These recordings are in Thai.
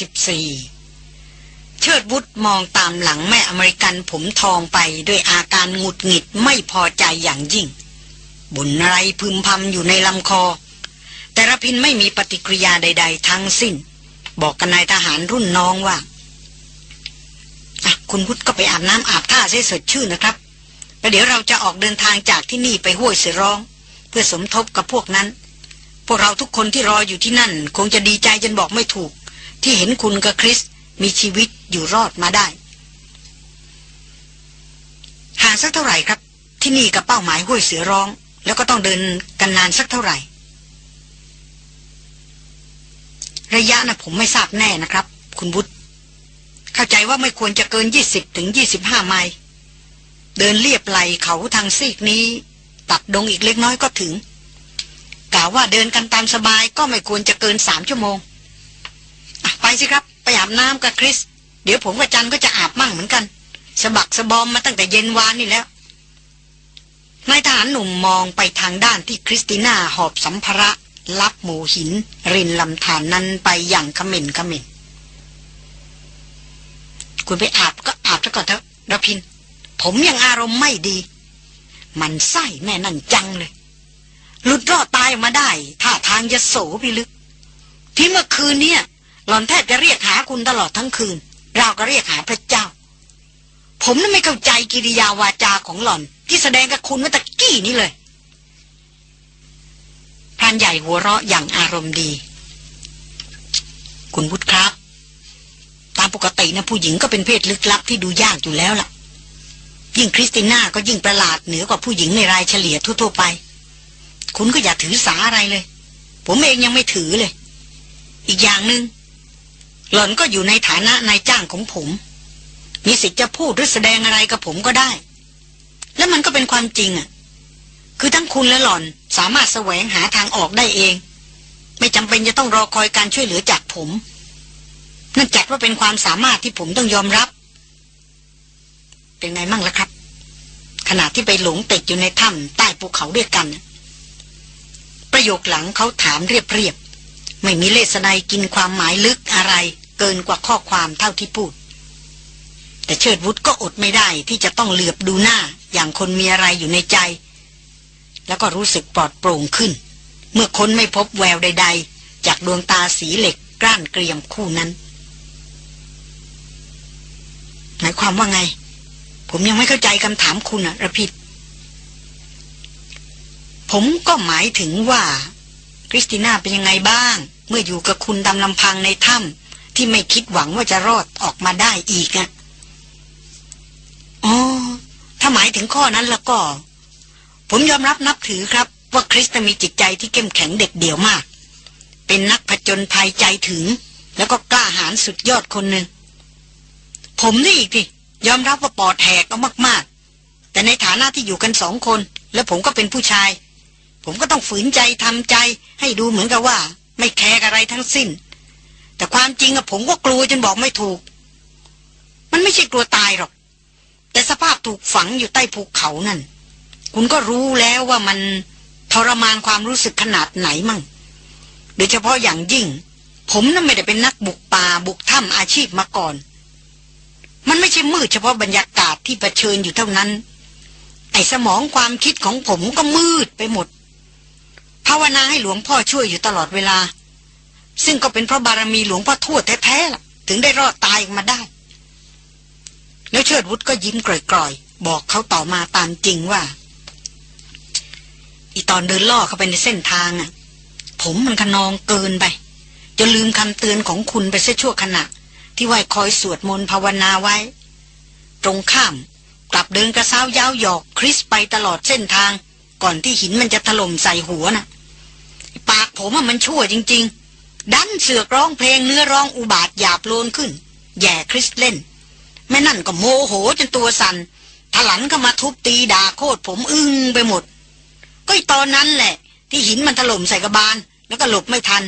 14 เชิดบุตรมองตามหลังแม่อเมริกันผมทองไปด้วยอาการหงุดหงิดไม่พอใจอย่างยิ่ง บุญอะไรพึมพำอยู่ในลำคอ แต่ระพินไม่มีปฏิกิริยาใด ๆ ทั้งสิ้น บอกกับนายทหารรุ่นน้องว่าคุณพุทธก็ไปอาบน้ำอาบท่าให้สดชื่นนะครับแล้วเดี๋ยวเราจะออกเดินทางจากที่นี่ไปห้วยเสือร้อง เพื่อสมทบกับพวกนั้น พวกเราทุกคนที่รออยู่ที่นั่น คงจะดีใจจนบอกไม่ถูก ที่เห็นคุณกับคริสมีชีวิตอยู่รอดมาได้ห่างสักเท่าไหร่ครับ ที่นี่กับเป้าหมายห้วยเสือร้อง แล้วก็ต้องเดินกันนานสักเท่าไหร่ ระยะนะผมไม่ทราบแน่นะครับ คุณบุตรเข้าใจว่าไม่ควรจะเกินยี่สิบถึงยี่สิบห้าไมล์เดินเลียบไหลเขาทางซีกนี้ ตัดดงอีกเล็กน้อยก็ถึงกล่าวว่าเดินกันตามสบายก็ไม่ควรจะเกินสามชั่วโมง ไปสิครับ ไปอาบน้ำกับคริส เดี๋ยวผมกับจันก็จะอาบมั่งเหมือนกัน สะบักสะบอมมาตั้งแต่เย็นวานนี่แล้วนายทหารหนุ่มมองไปทางด้านที่คริสติน่าหอบสัมภาระลับหมู่หิน ริมลำธารนั้นไปอย่างขมีขมันคุณไปอาบก็อาบซะก่อนเถอะระพิน ผมยังอารมณ์ไม่ดี มันไส้แม่นั่นจังเลย หลุดรอดตายมาได้ท่าทางจะโสพิลึกที่เมื่อคืนเนี่ย หล่อนแทบจะเรียกหาคุณตลอดทั้งคืน เราก็เรียกหาพระเจ้า ผมนั้นไม่เข้าใจกิริยาวาจาของหล่อน ที่แสดงกับคุณเมื่อตะกี้นี้เลยพรานใหญ่หัวเราะอย่างอารมณ์ดี คุณพุทธครับ ตามปกตินะผู้หญิงก็เป็นเพศลึกลับที่ดูยากอยู่แล้วล่ะ ยิ่งคริสติน่าก็ยิ่งประหลาดเหนือกว่าผู้หญิงในรายเฉลี่ยทั่วๆไป คุณก็อย่าถือสาอะไรเลย ผมเองยังไม่ถือเลย อีกอย่างหนึง่ง หล่อนก็อยู่ในฐานะนายจ้างของผม มีสิทธิ์จะพูดหรือแสดงอะไรกับผมก็ได้ และมันก็เป็นความจริงอะ คือทั้งคุณและหล่อนสามารถแสวงหาทางออกได้เอง ไม่จำเป็นจะต้องรอคอยการช่วยเหลือจากผมนั่นจัดว่าเป็นความสามารถที่ผมต้องยอมรับ เป็นไงมั่งล่ะครับ ขณะที่ไปหลงติดอยู่ในถ้ำใต้ภูเขาด้วยกัน ประโยคหลังเขาถามเรียบๆไม่มีเลสไนกินความหมายลึกอะไร เกินกว่าข้อความเท่าที่พูด แต่เชิดวุฒก็อดไม่ได้ที่จะต้องเหลือบดูหน้าอย่างคนมีอะไรอยู่ในใจ แล้วก็รู้สึกปลอดโปร่งขึ้น เมื่อคนไม่พบแววใด ๆ จากดวงตาสีเหล็กกล้านเกรียมคู่นั้นหมายความว่าไง ผมยังไม่เข้าใจคำถามคุณอะระพิดผมก็หมายถึงว่า คริสติน่าเป็นยังไงบ้าง เมื่ออยู่กับคุณดำลำพังในถ้ำ ที่ไม่คิดหวังว่าจะรอดออกมาได้อีกอะอ๋อ ถ้าหมายถึงข้อนั้นแล้วก็ ผมยอมรับนับถือครับ ว่าคริสตมีจิตใจที่เข้มแข็งเด็ดเดี่ยวมาก เป็นนักผจญภัยใจถึง แล้วก็กล้าหาญสุดยอดคนหนึ่ง ผมนี่อีกทียอมรับว่าปอดแหกก็มาก ๆ แต่ในฐานะที่อยู่กันสองคน แล้วผมก็เป็นผู้ชาย ผมก็ต้องฝืนใจทำใจ ให้ดูเหมือนกับว่า ไม่แคร์อะไรทั้งสิ้น แต่ความจริงอะผมก็กลัวจนบอกไม่ถูก มันไม่ใช่กลัวตายหรอก แต่สภาพถูกฝังอยู่ใต้ภูเขานั่น คุณก็รู้แล้วว่ามันทรมานความรู้สึกขนาดไหนมั่ง โดยเฉพาะอย่างยิ่ง ผมนั่นไม่ได้เป็นนักบุกป่าบุกถ้ำอาชีพมาก่อน มันไม่ใช่มืดเฉพาะบรรยากาศที่เผชิญอยู่เท่านั้น ไอ้สมองความคิดของผมก็มืดไปหมดภาวนาให้หลวงพ่อช่วยอยู่ตลอดเวลา ซึ่งก็เป็นเพราะบารมีหลวงพ่อทวดแท้ๆล่ะ ถึงได้รอดตายออกมาได้ แล้วเชิดวุฒก็ยิ้มกร่อยๆ บอกเขาต่อมาตามจริงว่า อีตอนเดินล่อเข้าไปในเส้นทางอะ ผมมันขนองเกินไปจะลืมคำเตือนของคุณไปเสียชั่วขณะ ที่ไหวคอยสวดมนต์ภาวนาไว้ ตรงข้ามกลับเดินกระซ้าวยาวหยอกคริสไปตลอดเส้นทาง ก่อนที่หินมันจะถล่มใส่หัวนะ่ะ ปากผมมันชั่วจริง ๆ ดันเสือกร้องเพลงเนื้อร้องอุบาทหยาบโลนขึ้น แย่คริสเล่น แม่นั่นก็โมโหจนตัวสัน่นถลันเข้ามาทุบตีด่าโคตรผมอึ้งไปหมด ก็ตอนนั้นแหละ ที่หินมันถล่มใส่กระบาล แล้วก็หลบไม่ทัน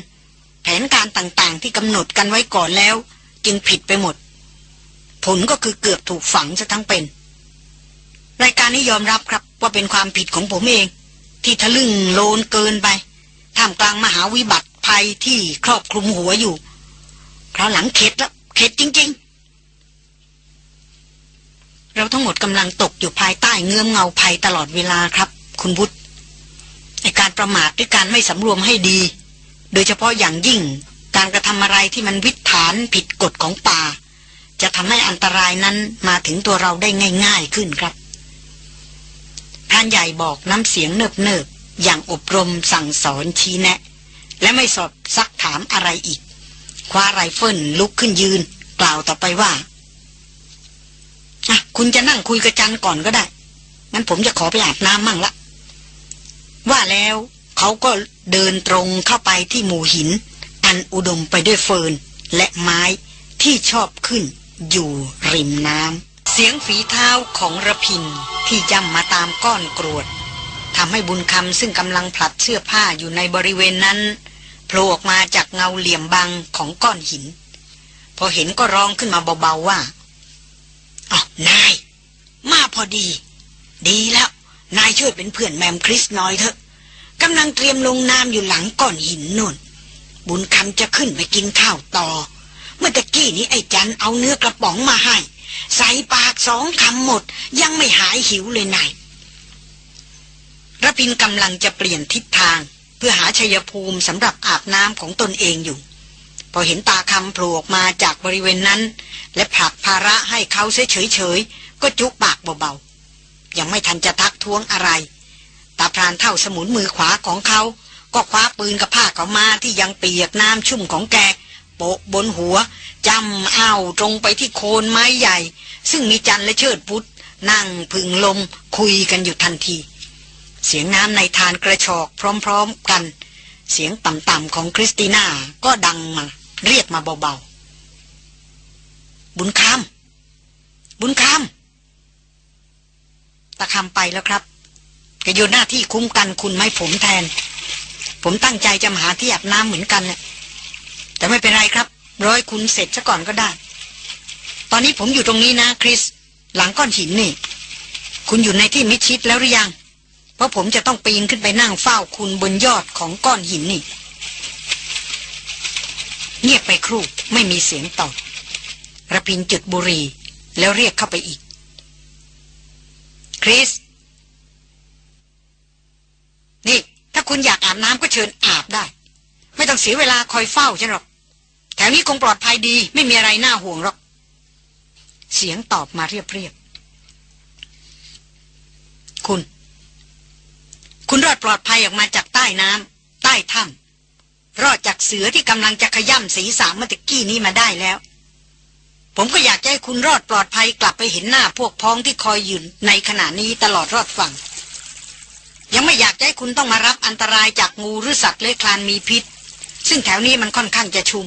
แผนการต่างๆ ที่กำหนดกันไว้ก่อนแล้ว จึงผิดไปหมด ผลก็คือเกือบถูกฝังซะทั้งเป็น รายการนี้ยอมรับครับว่าเป็นความผิดของผมเอง ที่ทะลึ่งโลนเกินไปท่ามกลางมหาวิบัติ ภัยที่ครอบคลุมหัวอยู่คราวหลังเข็ดแล้วเข็ดจริง ๆ เราทั้งหมดกำลังตกอยู่ภายใต้เงื้อมเงาภัยตลอดเวลาครับ คุณบุตรในการประมาทด้วยการไม่สำรวมให้ดี โดยเฉพาะอย่างยิ่งการกระทำอะไรที่มันวิถานผิดกฎของป่า จะทำให้อันตรายนั้นมาถึงตัวเราได้ง่าย ๆขึ้นครับพรานใหญ่บอกน้ำเสียงเนิบๆอย่างอบรมสั่งสอนชี้แนะ และไม่สอบซักถามอะไรอีก คว้าไรเฟิลลุกขึ้นยืน กล่าวต่อไปว่าอะคุณจะนั่งคุยกับจันก่อนก็ได้ งั้นผมจะขอไปอาบน้ำมั่งละ ว่าแล้วเขาก็เดินตรงเข้าไปที่หมู่หิน อันอุดมไปด้วยเฟิร์นและไม้ที่ชอบขึ้นอยู่ริมน้ำ เสียงฝีเท้าของระพินที่ย่ำมาตามก้อนกรวดทำให้บุญคำซึ่งกำลังผลัดเสื้อผ้าอยู่ในบริเวณนั้น ผล่ออกมาจากเงาเหลี่ยมบังของก้อนหิน พอเห็นก็ร้องขึ้นมาเบาๆว่าอ๋อนาย มาพอดี ดีแล้ว นายช่วยเป็นเพื่อนแมมคริสน้อยเถอะกำลังเตรียมลงน้ำอยู่หลังก้อนหินน่นบุญคำจะขึ้นไปกินข้าวต่อ เมื่อตะกี้นี้ไอ้จันเอาเนื้อกระป๋องมาให้ ใส่ปากสองคำหมด ยังไม่หายหิวเลยนายระพินกำลังจะเปลี่ยนทิศทาง พื่อหาชัยภูมิสำหรับอาบน้ำของตนเองอยู่ พอเห็นตาคำโผล่ออกมาจากบริเวณนั้น และผลักภาระให้เขาเฉยๆ ก็จุกปากเบาๆ ยังไม่ทันจะทักท้วงอะไร ตาพรานเท่าสมุนมือขวาของเขา ก็คว้าปืนกับผ้าเขามาที่ยังเปียกน้ำชุ่มของแก โปะบนหัวจำอ้าวตรงไปที่โคนไม้ใหญ่ ซึ่งมีจันและเชิดพุทธนั่งพึงลมคุยกันอยู่ทันที เสียงน้ำในทานกระชอกพร้อมๆกัน เสียงต่ำๆของคริสติน่าก็ดังมา เรียกมาเบาๆ บุญคำบุญคำตะคำไปแล้วครับก็โยนหน้าที่คุ้มกันคุณไม่ผมแทน ผมตั้งใจจะหาที่อาบน้ำเหมือนกันเนี่ยแต่ไม่เป็นไรครับ ร้อยคุณเสร็จซะก่อนก็ได้ ตอนนี้ผมอยู่ตรงนี้นะคริส หลังก้อนหินนี่ คุณอยู่ในที่มิดชิดแล้วหรือยัง เพราะผมจะต้องปีนขึ้นไปนั่งเฝ้าคุณบนยอดของก้อนหินนี่ เงียบไปครู่ไม่มีเสียงตอบระพินจุดบุรีแล้วเรียกเข้าไปอีก คริส นี่ ถ้าคุณอยากอาบน้ำก็เชิญอาบได้ ไม่ต้องเสียเวลาคอยเฝ้าฉันหรอก แถวนี้คงปลอดภัยดี ไม่มีอะไรน่าห่วงหรอก เสียงตอบมาเรียบๆคุณ คุณรอดปลอดภัยออกมาจากใต้น้ำใต้ถ้ำรอดจากเสือที่กำลังจะขย่ำศีรษะเมื่อตะกี้นี้มาได้แล้ว ผมก็อยากให้คุณรอดปลอดภัยกลับไปเห็นหน้าพวกพ้องที่คอยยืนในขณะนี้ตลอดรอดฝั่ง ยังไม่อยากให้คุณต้องมารับอันตรายจากงูหรือสัตว์เลื้อยคลานมีพิษ ซึ่งแถวนี้มันค่อนข้างจะชุม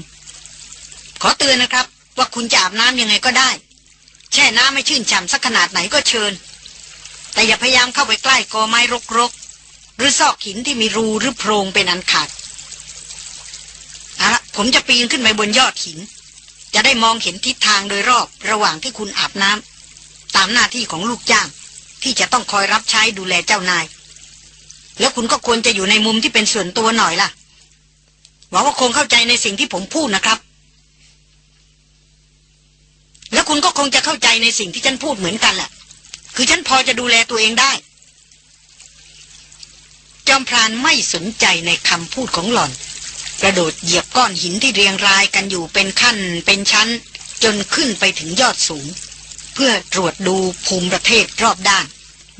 ขอเตือนนะครับ ว่าคุณจะอาบน้ำยังไงก็ได้ แช่น้ำไม่ชื่นฉ่ำสักขนาดไหนก็เชิญ แต่อย่าพยายามเข้าไปใกล้กอไม้รกๆ หรือซอกหินที่มีรูหรือโพรงเป็นอันขาดอะผมจะปีนขึ้นไปบนยอดหิน จะได้มองเห็นทิศทางโดยรอบระหว่างที่คุณอาบน้ำตามหน้าที่ของลูกจ้าง ที่จะต้องคอยรับใช้ดูแลเจ้านาย แล้วคุณก็ควรจะอยู่ในมุมที่เป็นส่วนตัวหน่อยล่ะหวังว่าคงเข้าใจในสิ่งที่ผมพูดนะครับ แล้วคุณก็คงจะเข้าใจในสิ่งที่ฉันพูดเหมือนกันแหละคือฉันพอจะดูแลตัวเองได้ จอมพรานไม่สนใจในคำพูดของหล่อน กระโดดเหยียบก้อนหินที่เรียงรายกันอยู่เป็นขั้นเป็นชั้น จนขึ้นไปถึงยอดสูง เพื่อตรวจดูภูมิประเทศรอบด้าน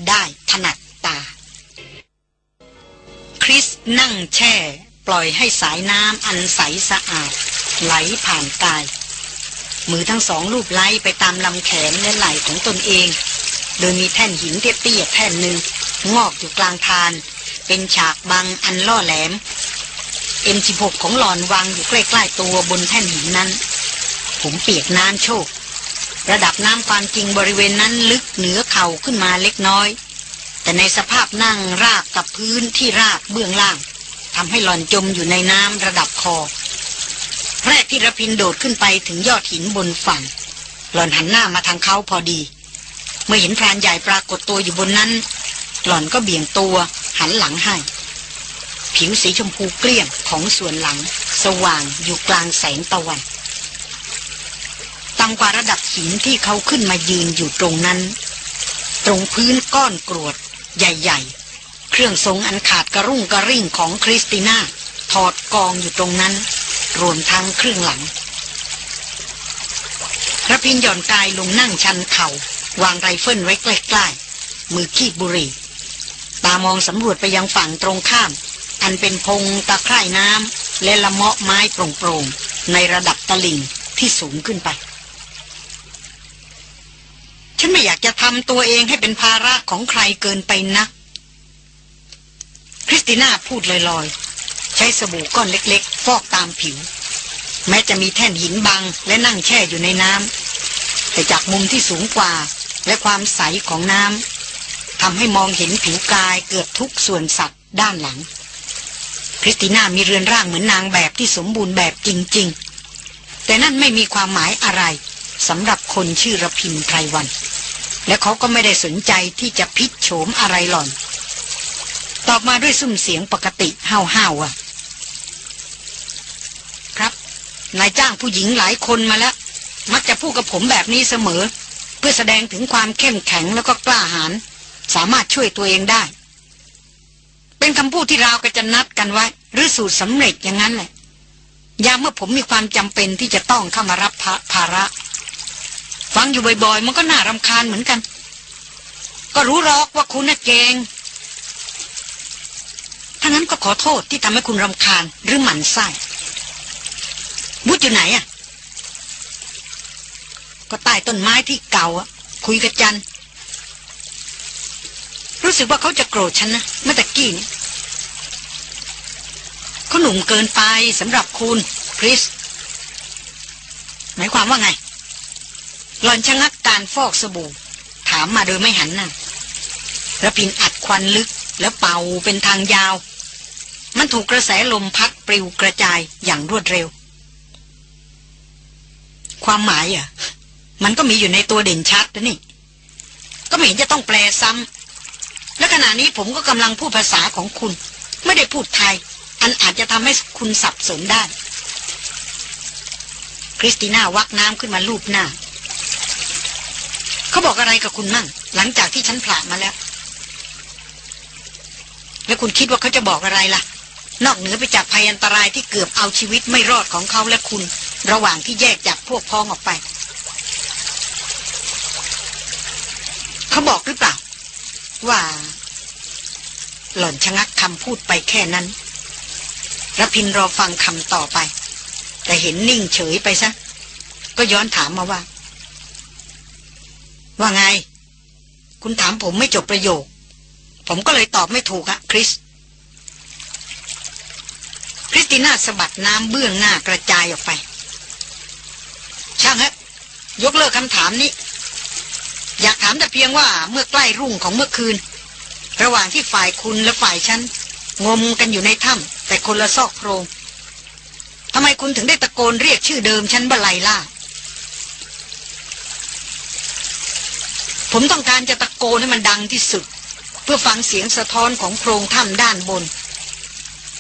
ได้ถนัดตา คริสนั่งแช่ ปล่อยให้สายน้ำอันใสสะอาด ไหลผ่านกาย มือทั้งสองลูบไล่ไปตามลำแขนและไหล่ของตนเอง โดยมีแท่นหินเตี้ยๆแท่นหนึ่งงอกอยู่กลางทาน เป็นฉากบังอันล่อแหลม M16 ของหลอนวางอยู่ใกล้ๆตัวบนแท่นหินนั้น ผมเปียกน้ำโชก ระดับน้ำความจริงบริเวณนั้นลึกเหนือเข่าขึ้นมาเล็กน้อย แต่ในสภาพนั่งราบกับพื้นที่ราบเบื้องล่างทำให้หลอนจมอยู่ในน้ำระดับคอแรกที่ระพินโดดขึ้นไปถึงยอดหินบนฝั่ง หล่อนหันหน้ามาทางเขาพอดี เมื่อเห็นพรานใหญ่ปรากฏตัวอยู่บนนั้น หล่อนก็เบี่ยงตัว หันหลังให้ ผิวสีชมพูเกลี้ยงของส่วนหลัง สว่างอยู่กลางแสงตะวันต่ำกว่าระดับหินที่เขาขึ้นมายืนอยู่ตรงนั้น ตรงพื้นก้อนกรวด ใหญ่ ๆ เครื่องทรงอันขาดกระรุ่งกระริ่งของคริสติน่าถอดกองอยู่ตรงนั้น รวมทั้งเครื่องหลังระพินหย่อนกายลงนั่งชันเขา่าวางไรเฟิลไว้ใกล้ๆมือขีดบุรี ตามองสำรวจไปยังฝั่งตรงข้าม อันเป็นพงตะไคร่น้ำและละเมาะไม้โปร่งๆ ในระดับตลิ่งที่สูงขึ้นไป ฉันไม่อยากจะทำตัวเองให้เป็นภาระของใครเกินไปนักคริสติน่าพูดลอยๆ ใช้สบู่ก้อนเล็กๆ ฟอกตามผิว แม้จะมีแท่นหินบังและนั่งแช่อยู่ในน้ำแต่จากมุมที่สูงกว่าและความใสของน้ำ ทำให้มองเห็นผิวกายเกือบทุกส่วนสัตว์ด้านหลัง คริสติน่ามีเรือนร่างเหมือนนางแบบที่สมบูรณ์แบบจริง ๆ แต่นั่นไม่มีความหมายอะไรสำหรับคนชื่อระพินไพรวัน และเขาก็ไม่ได้สนใจที่จะพิชโฉมอะไรหล่อน ตอบมาด้วยซุ้มเสียงปกติห้าวๆอะ ครับ นายจ้างผู้หญิงหลายคนมาแล้ว มักจะพูดกับผมแบบนี้เสมอ เพื่อแสดงถึงความเข้มแข็งแล้วก็กล้าหาญ สามารถช่วยตัวเองได้ เป็นคำพูดที่เราก็จะนัดกันไว้ หรือสูตรสำเร็จอย่างนั้นแหละยามเมื่อผมมีความจำเป็นที่จะต้องเข้ามารับภาระ ฟังอยู่บ่อยๆ มันก็น่ารำคาญเหมือนกัน ก็รู้หรอกว่าคุณน่ะเกงถ้านั้นก็ขอโทษที่ทำให้คุณรำคาญหรือหมั่นไส้บุตรอยู่ไหนอะ ก็ใต้ต้นไม้ที่เก่าอะ คุยกับจัน รู้สึกว่าเขาจะโกรธฉันนะเมื่อตะกี้นี้เขาหนุ่มเกินไปสำหรับคุณคริสหมายความว่าไงหลอนชะงักการฟอกสบู่ ถามมาโดยไม่หันหน้าระพินอัดควันลึกแล้วเป่าเป็นทางยาว มันถูกกระแสลมพัดปลิวกระจายอย่างรวดเร็ว ความหมายอะ มันก็มีอยู่ในตัวเด่นชัดนะนี่ ก็ไม่เห็นจะต้องแปลซ้ำ และขณะนี้ผมก็กำลังพูดภาษาของคุณ ไม่ได้พูดไทย อันอาจจะทำให้คุณสับสนได้ คริสติน่าวักน้ำขึ้นมาลูบหน้า เขาบอกอะไรกับคุณมั่ง หลังจากที่ฉันผ่ามาแล้ว แล้วคุณคิดว่าเขาจะบอกอะไรล่ะ นอกเหนือไปจากภัยอันตรายที่เกือบเอาชีวิตไม่รอดของเขาและคุณ ระหว่างที่แยกจากพวกพ้องออกไป เขาบอกหรือเปล่า ว่า หล่อนชะงักคำพูดไปแค่นั้นรพินรอฟังคำต่อไป แต่เห็นนิ่งเฉยไปซะ ก็ย้อนถามมาว่า ว่าไง คุณถามผมไม่จบประโยค ผมก็เลยตอบไม่ถูกอะคริส คริสติน่าสะบัดน้ำเบื้องหน้ากระจายออกไป ช่างฮะยกเลิกคำถามนี้ อยากถามแต่เพียงว่าเมื่อใกล้รุ่งของเมื่อคืน ระหว่างที่ฝ่ายคุณและฝ่ายฉันงมกันอยู่ในถ้ำแต่คนละซอกโพรงทำไมคุณถึงได้ตะโกนเรียกชื่อเดิมฉันบไลล่าผมต้องการจะตะโกนให้มันดังที่สุด เพื่อฟังเสียงสะท้อนของโพรงถ้ำด้านบน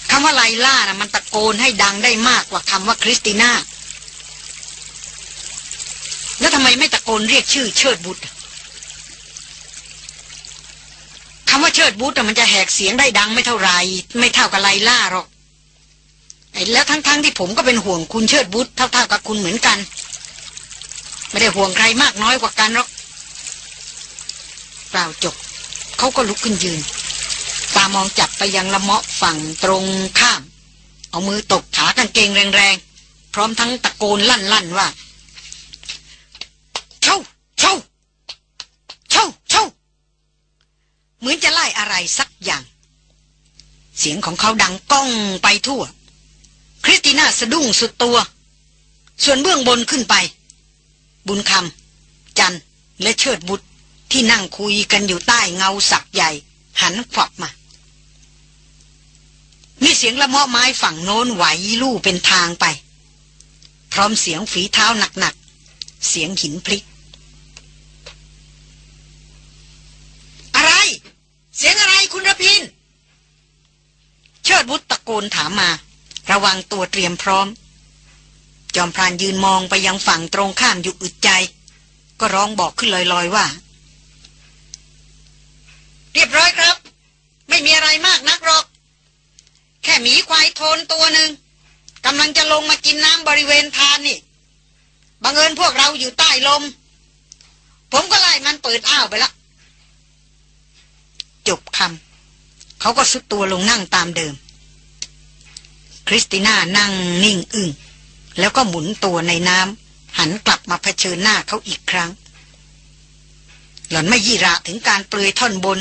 คำว่าไลล่านะมันตะโกนให้ดังได้มากกว่าคำว่าคริสติน่าแล้วทำไมไม่ตะโกนเรียกชื่อเชิดบุตรคำว่าเชิดบุตรมันจะแหกเสียงได้ดังไม่เท่าไร ไม่เท่ากับไลล่าหรอกไอ้แล้วทั้งๆทที่ผมก็เป็นห่วงคุณเชิดบุตรเท่าๆกับคุณเหมือนกัน ไม่ได้ห่วงใครมากน้อยกว่ากันหรอกกล่าวจบเขาก็ลุกขึ้นยืนตามองจับไปยังละเมาะฝั่งตรงข้าม เอามือตบขากางเกงแรงๆ พร้อมทั้งตะโกนลั่นๆว่าเช่าเช่าเช่าเช่าเห มือนจะไล่อะไรสักอย่าง เสียงของเขาดังก้องไปทั่ว คริสติน่าสะดุ้งสุดตัว ส่วนเบื้องบนขึ้นไป บุญคำจันและเชิดบุตรที่นั่งคุยกันอยู่ใต้เงาสักใหญ่ หันขวับมามีเสียงละเมาะไม้ฝั่งโน้นไหวลู่เป็นทางไป พร้อมเสียงฝีเท้าหนักๆ เสียงหินพลิก อะไร เสียงอะไรคุณระพิน เชิดบุตรตะโกนถามมา ระวังตัวเตรียมพร้อม จอมพรานยืนมองไปยังฝั่งตรงข้ามอยู่อึดใจ ก็ร้องบอกขึ้นลอยๆว่า เรียบร้อยครับ ไม่มีอะไรมากนักหรอก แค่หมีควายโทนตัวหนึ่งกำลังจะลงมากินน้ำบริเวณทานนี่บังเอิญพวกเราอยู่ใต้ลม ผมก็ไล่มันเปิดอ้าวไปละ จบคำเขาก็สุดตัวลงนั่งตามเดิม คริสติน่านั่งนิ่งอึง้งแล้วก็หมุนตัวในน้ำหันกลับมาเผชิญหน้าเขาอีกครั้ง หล่อนไม่ยี่ระถึงการเปลือยท่อนบน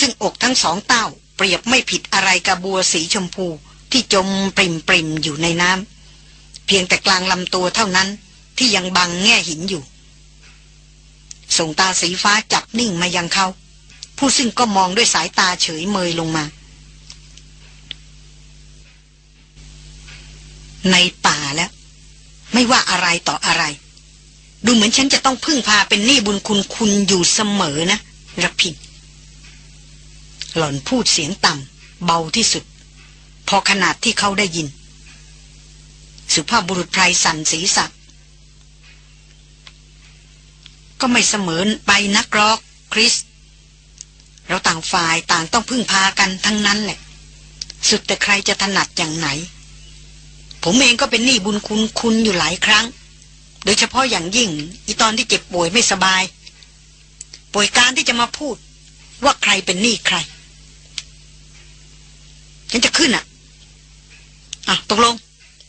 ซึ่งอกทั้งสองเต้า เปรียบไม่ผิดอะไรกับบัวสีชมพูที่จมปริมปริมอยู่ในน้ำเพียงแต่กลางลำตัวเท่านั้นที่ยังบังแง่หินอยู่ ส่งตาสีฟ้าจับนิ่งมายังเขา ผู้ซึ่งก็มองด้วยสายตาเฉยเมยลงมา ในป่าแล้ว ไม่ว่าอะไรต่ออะไร ดูเหมือนฉันจะต้องพึ่งพาเป็นหนี้บุญคุณคุณอยู่เสมอนะระพินหล่อนพูดเสียงต่ำเบาที่สุด พอขนาดที่เขาได้ยิน สุภาพบุรุษไพรสันศีสักก็ไม่เสมอไปนักรอกคริส เราต่างฝ่ายต่างต้องพึ่งพากันทั้งนั้นแหละ สุดแต่ใครจะถนัดอย่างไหน ผมเองก็เป็นหนี้บุญคุณคุณอยู่หลายครั้ง โดยเฉพาะอย่างยิ่ง อีตอนที่เจ็บป่วยไม่สบาย ป่วยการที่จะมาพูด ว่าใครเป็นหนี้ใคร ฉันจะขึ้นอะ อะตกลง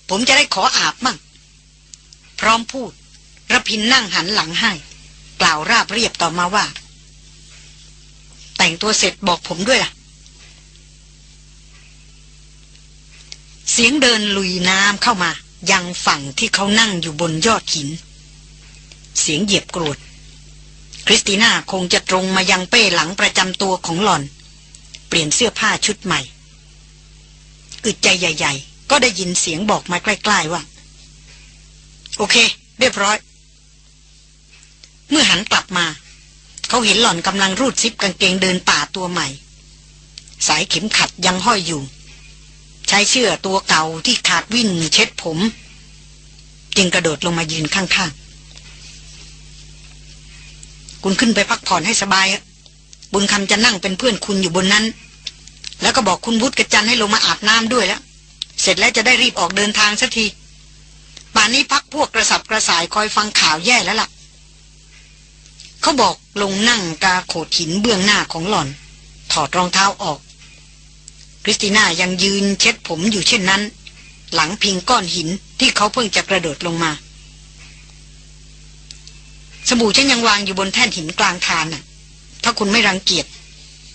ผมจะได้ขออาบมั่ง พร้อมพูดระพินนั่งหันหลังให้ กล่าวราบเรียบต่อมาว่า แต่งตัวเสร็จบอกผมด้วยล่ะ เสียงเดินลุยน้ำเข้ามา ยังฝั่งที่เขานั่งอยู่บนยอดหิน เสียงเหยียบกรวด คริสติน่าคงจะตรงมายังเป้หลังประจำตัวของหล่อน เปลี่ยนเสื้อผ้าชุดใหม่อึดใจใหญ่ ๆ ก็ได้ยินเสียงบอกมาใกล้ ๆ ว่า โอเค เรียบร้อย เมื่อหันกลับมา เขาเห็นหล่อนกำลังรูดซิปกางเกงเดินป่าตัวใหม่ สายเข็มขัดยังห้อยอยู่ ใช้เชือตัวเก่าที่ขาดวิ่นเช็ดผม จึงกระโดดลงมายืนข้างๆ คุณขึ้นไปพักผ่อนให้สบาย บุญคำจะนั่งเป็นเพื่อนคุณอยู่บนนั้น แล้วก็บอกคุณวุฒิกระจันให้ลงมาอาบน้ำด้วยแล้ว เสร็จแล้วจะได้รีบออกเดินทางสักทีป่านนี้พักพวกกระสับกระสายคอยฟังข่าวแย่แล้วล่ะ เขาบอกลงนั่งกาโขดหินเบื้องหน้าของหล่อน ถอดรองเท้าออก คริสติน่ายังยืนเช็ดผมอยู่เช่นนั้น หลังพิงก้อนหินที่เขาเพิ่งจะกระโดดลงมา สบู่ฉันยังวางอยู่บนแท่นหินกลางทานน่ะ ถ้าคุณไม่รังเกียจ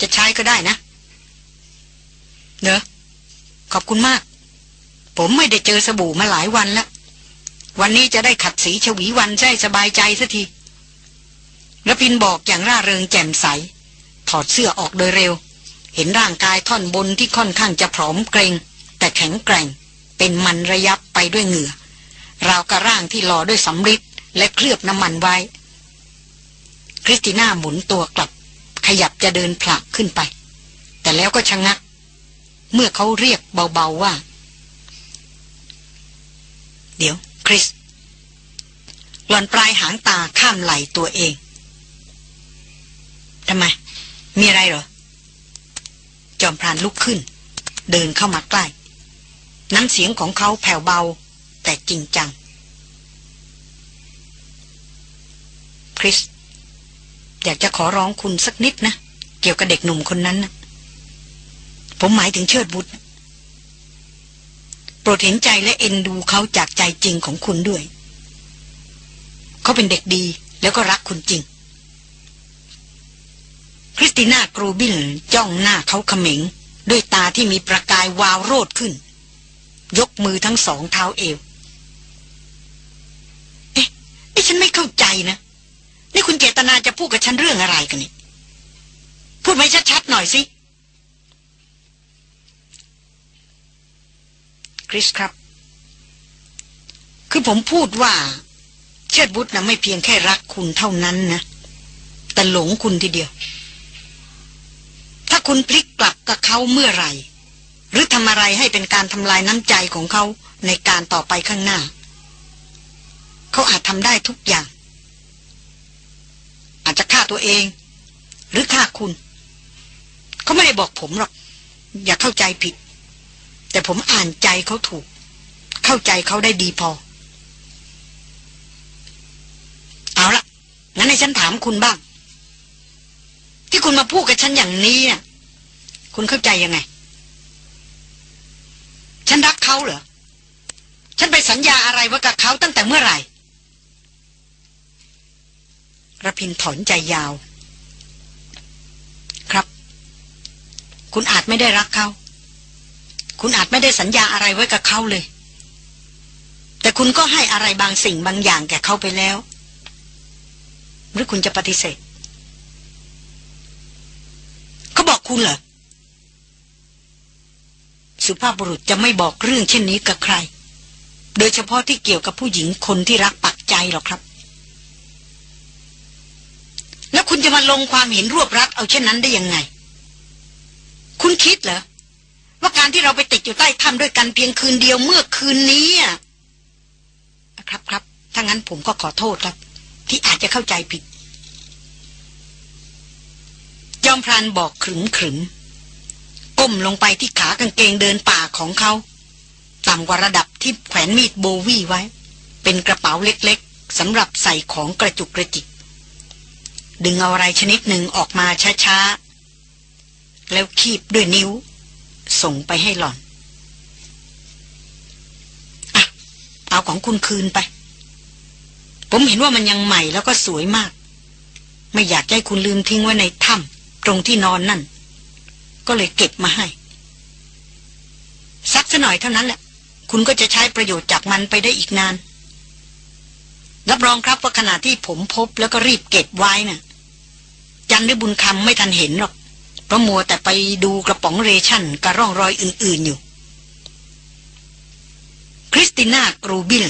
จะใช้ก็ได้นะเนอะขอบคุณมาก ผมไม่ได้เจอสบู่มาหลายวันแล้ว วันนี้จะได้ขัดสีฉวีวันใช่สบายใจสักที รพินบอกอย่างร่าเริงแจ่มใส ถอดเสื้อออกโดยเร็ว เห็นร่างกายท่อนบนที่ค่อนข้างจะผอมเกรง แต่แข็งแกร่ง เป็นมันระยับไปด้วยเหงื่อ ราวกระร่างที่หล่อด้วยสำริดและเคลือบน้ำมันไว้ คริสติน่าหมุนตัวกลับ ขยับจะเดินผลักขึ้นไป แต่แล้วก็ชะงัก เมื่อเขาเรียกเบาๆว่า เดี๋ยว คริสหล่อนปลายหางตาข้ามไหลตัวเอง ทำไม มีอะไรเหรอ จอมพรานลุกขึ้น เดินเข้ามาใกล้ น้ำเสียงของเขาแผ่วเบา แต่จริงจัง คริส อยากจะขอร้องคุณสักนิดนะ เกี่ยวกับเด็กหนุ่มคนนั้นนะผมหมายถึงเชิดวุธโปรดเห็นใจและเอ็นดูเขาจากใจจริงของคุณด้วย เขาเป็นเด็กดีแล้วก็รักคุณจริง คริสติน่ากรูบิลจ้องหน้าเขาเขม็ง ด้วยตาที่มีประกายวาวโรจน์ขึ้น ยกมือทั้งสองเท้าเอว เอ๊ะนี่ฉันไม่เข้าใจนะ นี่คุณเจตนาจะพูดกับฉันเรื่องอะไรกันนี่ พูดไม่ชัดๆหน่อยสิ คริสครับ คือผมพูดว่า เชิดบุตรนะไม่เพียงแค่รักคุณเท่านั้นนะ แต่หลงคุณทีเดียว คุณพลิกกลับกับเขาเมื่อไหร่ หรือทำอะไรให้เป็นการทำลายน้ำใจของเขาในการต่อไปข้างหน้า เขาอาจทำได้ทุกอย่าง อาจจะฆ่าตัวเอง หรือฆ่าคุณ เขาไม่ได้บอกผมหรอก อย่าเข้าใจผิด แต่ผมอ่านใจเขาถูก เข้าใจเขาได้ดีพอ เอาละงั้นให้ฉันถามคุณบ้างที่คุณมาพูดกับฉันอย่างนี้น่ะ คุณเข้าใจยังไง ฉันรักเขาเหรอ ฉันไปสัญญาอะไรไว้กับเขาตั้งแต่เมื่อไหร่ระพินถอนใจยาว ครับ คุณอาจไม่ได้รักเขา คุณอาจไม่ได้สัญญาอะไรไว้กับเขาเลย แต่คุณก็ให้อะไรบางสิ่งบางอย่างแก่เขาไปแล้ว หรือคุณจะปฏิเสธเขาบอกคุณเหรอ สุภาพบุรุษจะไม่บอกเรื่องเช่นนี้กับใคร โดยเฉพาะที่เกี่ยวกับผู้หญิงคนที่รักปักใจหรอกครับ แล้วคุณจะมาลงความเห็นรวบรัดเอาเช่นนั้นได้ยังไง คุณคิดเหรอว่าการที่เราไปติดอยู่ใต้ถ้ำด้วยกันเพียงคืนเดียวเมื่อคืนนี้อะครับครับถ้างั้นผมก็ขอโทษครับ ที่อาจจะเข้าใจผิด จอมพรานบอกขรึมขรึม ก้มลงไปที่ขากางเกงเดินป่าของเขา ต่ำกว่าระดับที่แขวนมีดโบวี่ไว้ เป็นกระเป๋าเล็กๆสำหรับใส่ของกระจุกกระจิก ดึงเอาอะไรชนิดหนึ่งออกมาช้าๆ แล้วคีบด้วยนิ้ว ส่งไปให้หล่อนอะเอาของคุณคืนไป ผมเห็นว่ามันยังใหม่แล้วก็สวยมาก ไม่อยากให้คุณลืมทิ้งไว้ในถ้ำตรงที่นอนนั่น ก็เลยเก็บมาให้ สักซะหน่อยเท่านั้นแหละ คุณก็จะใช้ประโยชน์จากมันไปได้อีกนาน รับรองครับว่าขณะที่ผมพบแล้วก็รีบเก็บไว้นะ่ะ จันด้วยบุญคำไม่ทันเห็นหรอก เพราะมัวแต่ไปดูกระป๋องเรชั่นกับร่องรอยอื่น ๆอยู่ คริสติน่ากรูบิล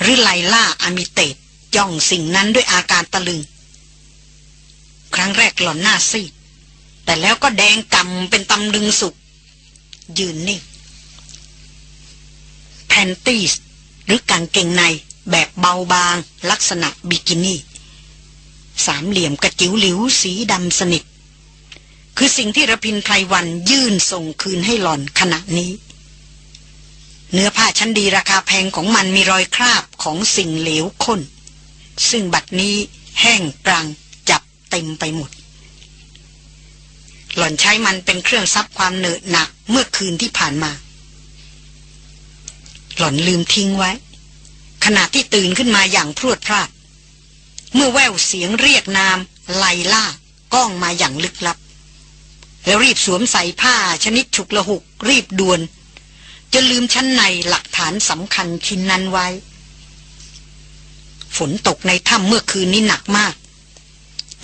หรือไลล่าอามิเตตจ้องสิ่งนั้นด้วยอาการตะลึง ครั้งแรกหล่อนหน้าซีด แต่แล้วก็แดงก่ำเป็นตำลึงสุกยืนนิ่ง panty หรือกางเกงในแบบเบาบาง ลักษณะบิกินี่ สามเหลี่ยมกระจิ๋วหลิวสีดำสนิท คือสิ่งที่ระพินไพรวันยื่นส่งคืนให้หล่อนขณะนี้ เนื้อผ้าชั้นดีราคาแพงของมันมีรอยคราบของสิ่งเหลวข้น ซึ่งบัดนี้แห้งกลางจับเต็มไปหมด หล่อนใช้มันเป็นเครื่องซับความเหนอะหนักเมื่อคืนที่ผ่านมา หล่อนลืมทิ้งไว้ ขณะที่ตื่นขึ้นมาอย่างพรวดพลาด เมื่อแววเสียงเรียกนาม ไลล่าก้องมาอย่างลึกลับ แล้วรีบสวมใส่ผ้าชนิดฉุกละหุก รีบด่วนจะลืมชั้นในหลักฐานสำคัญชิ้นนั้นไว้ ฝนตกในถ้ำเมื่อคืนนี้หนักมาก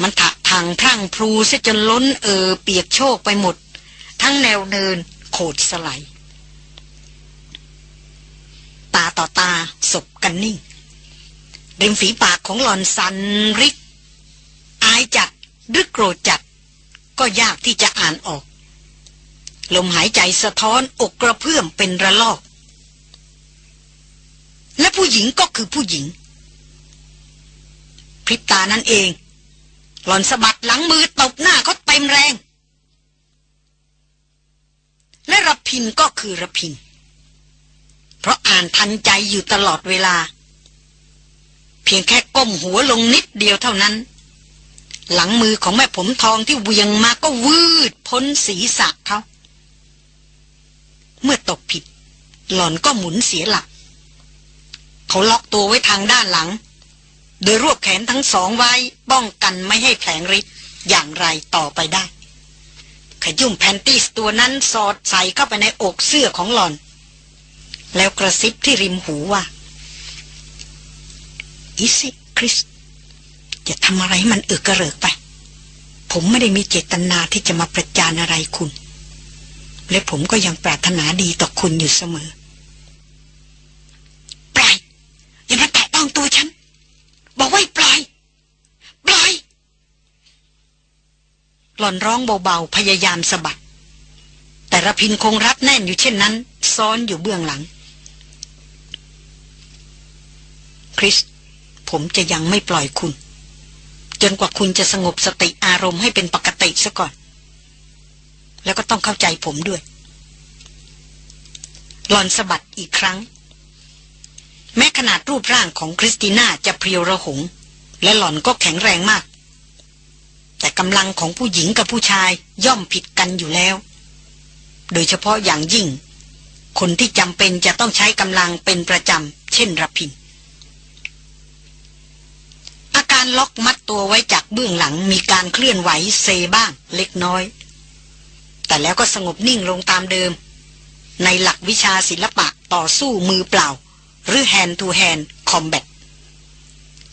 มันถะ ทางพรั่งพรูเสียจนล้นเออเปียกโชกไปหมด ทั้งแนวเนินโขดสไลด์ตาต่อตาศบกันนิ่งริมฝีปากของหลอนสันริก อายจัดหรือโกรธจัด ก็ยากที่จะอ่านออก ลมหายใจสะท้อนอกกระเพื่อมเป็นระลอก และผู้หญิงก็คือผู้หญิงพริบตานั่นเอง หล่อนสะบัดหลังมือตบหน้าเขาเต็มแรง และระพินก็คือระพิน เพราะอ่านทันใจอยู่ตลอดเวลา เพียงแค่ก้มหัวลงนิดเดียวเท่านั้น หลังมือของแม่ผมทองที่เวียงมาก็วืดพ้นศีรษะเขา เมื่อตกผิด หล่อนก็หมุนเสียหลัก เขาล็อกตัวไว้ทางด้านหลัง โดยรวบแขนทั้งสองไว้ป้องกันไม่ให้แผลงฤทธิ์อย่างไรต่อไปได้ ขยุ่มแพนตี้ตัวนั้นสอดใส่เข้าไปในอกเสื้อของหลอน แล้วกระซิบที่ริมหูว่าอิสิคริสจะทำอะไรมันเอือกกระเริกไป ผมไม่ได้มีเจตนาที่จะมาประจานอะไรคุณ และผมก็ยังปรารถนาดีต่อคุณอยู่เสมอปล่อยอย่ามาแตะต้องตัวฉัน บอกว่าปล่อย ปล่อย หล่อนร้องเบาๆ พยายามสะบัด แต่ระพินคงรัดแน่นอยู่เช่นนั้น ซ้อนอยู่เบื้องหลัง คริส ผมจะยังไม่ปล่อยคุณ จนกว่าคุณจะสงบสติอารมณ์ให้เป็นปกติซะก่อน แล้วก็ต้องเข้าใจผมด้วยหลอนสะบัดอีกครั้ง แม้ขนาดรูปร่างของคริสติน่าจะเพรียวระหง และหล่อนก็แข็งแรงมาก แต่กำลังของผู้หญิงกับผู้ชายย่อมผิดกันอยู่แล้ว โดยเฉพาะอย่างยิ่ง คนที่จำเป็นจะต้องใช้กำลังเป็นประจำเช่นระพินอาการล็อกมัดตัวไว้จากเบื้องหลังมีการเคลื่อนไหวเซบ้างเล็กน้อย แต่แล้วก็สงบนิ่งลงตามเดิม ในหลักวิชาศิลปะต่อสู้มือเปล่า หรือ hand to hand combat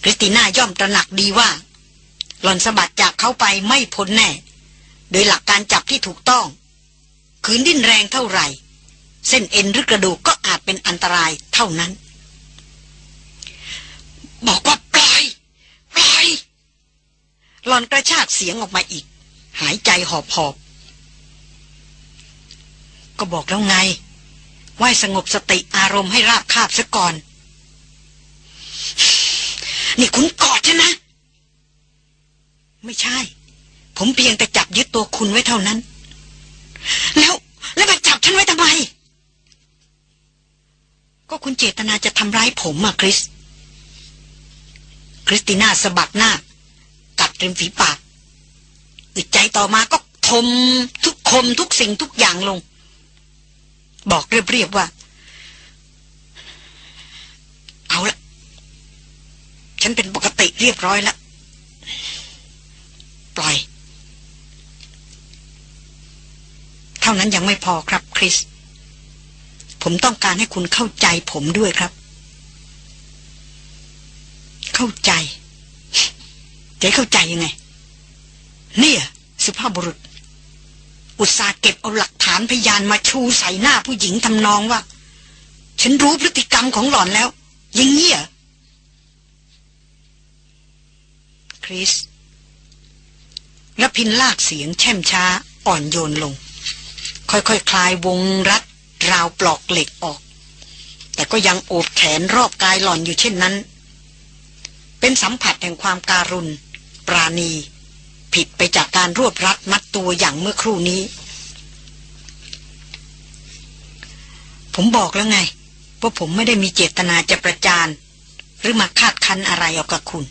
คริสติน่าย่อมตระหนักดีว่า หล่อนสะบัดจากเขาไปไม่พ้นแน่ โดยหลักการจับที่ถูกต้อง ขืนดิ้นแรงเท่าไหร่ เส้นเอ็นหรือกระดูกก็อาจเป็นอันตรายเท่านั้น บอกว่าปล่อย ปล่อย หลอนกระชากเสียงออกมาอีก หายใจหอบหอบก็บอกแล้วไง ว่าสงบสติอารมณ์ให้ราบคาบซะก่อน นี่คุณกอดฉันนะ ไม่ใช่ ผมเพียงแต่จับยึดตัวคุณไว้เท่านั้น แล้วแล้วมาจับฉันไว้ทำไม ก็คุณเจตนาจะทำร้ายผมอะคริส คริสติน่าสะบัดหน้า กัดริมฝีปากอึดใจต่อมาก็ทมทุกคมทุกสิ่งทุกอย่างลง บอกเรียบๆว่า เอาละ ฉันเป็นปกติเรียบร้อยแล้ว ปล่อย เท่านั้นยังไม่พอครับคริส ผมต้องการให้คุณเข้าใจผมด้วยครับ เข้าใจจะเข้าใจยังไง เนี่ย สุภาพบุรุษ อุตสาห์เก็บเอาหลักฐานพยานมาชูใส่หน้าผู้หญิงทำนองว่า ฉันรู้พฤติกรรมของหล่อนแล้ว ยังเงี้ยคริสและพินลากเสียงแช่มช้าอ่อนโยนลง ค่อยๆคคลายวงรัดราวปลอกเหล็กออก แต่ก็ยังโอบแขนรอบกายหล่อนอยู่เช่นนั้น เป็นสัมผัสแห่งความการุณ ปราณี ผิดไปจากการรวบรัดมัดตัวอย่างเมื่อครู่นี้ ผมบอกแล้วไงว่าผมไม่ได้มีเจตนาจะประจานหรือมาคาดคันอะไรเอากับคุณ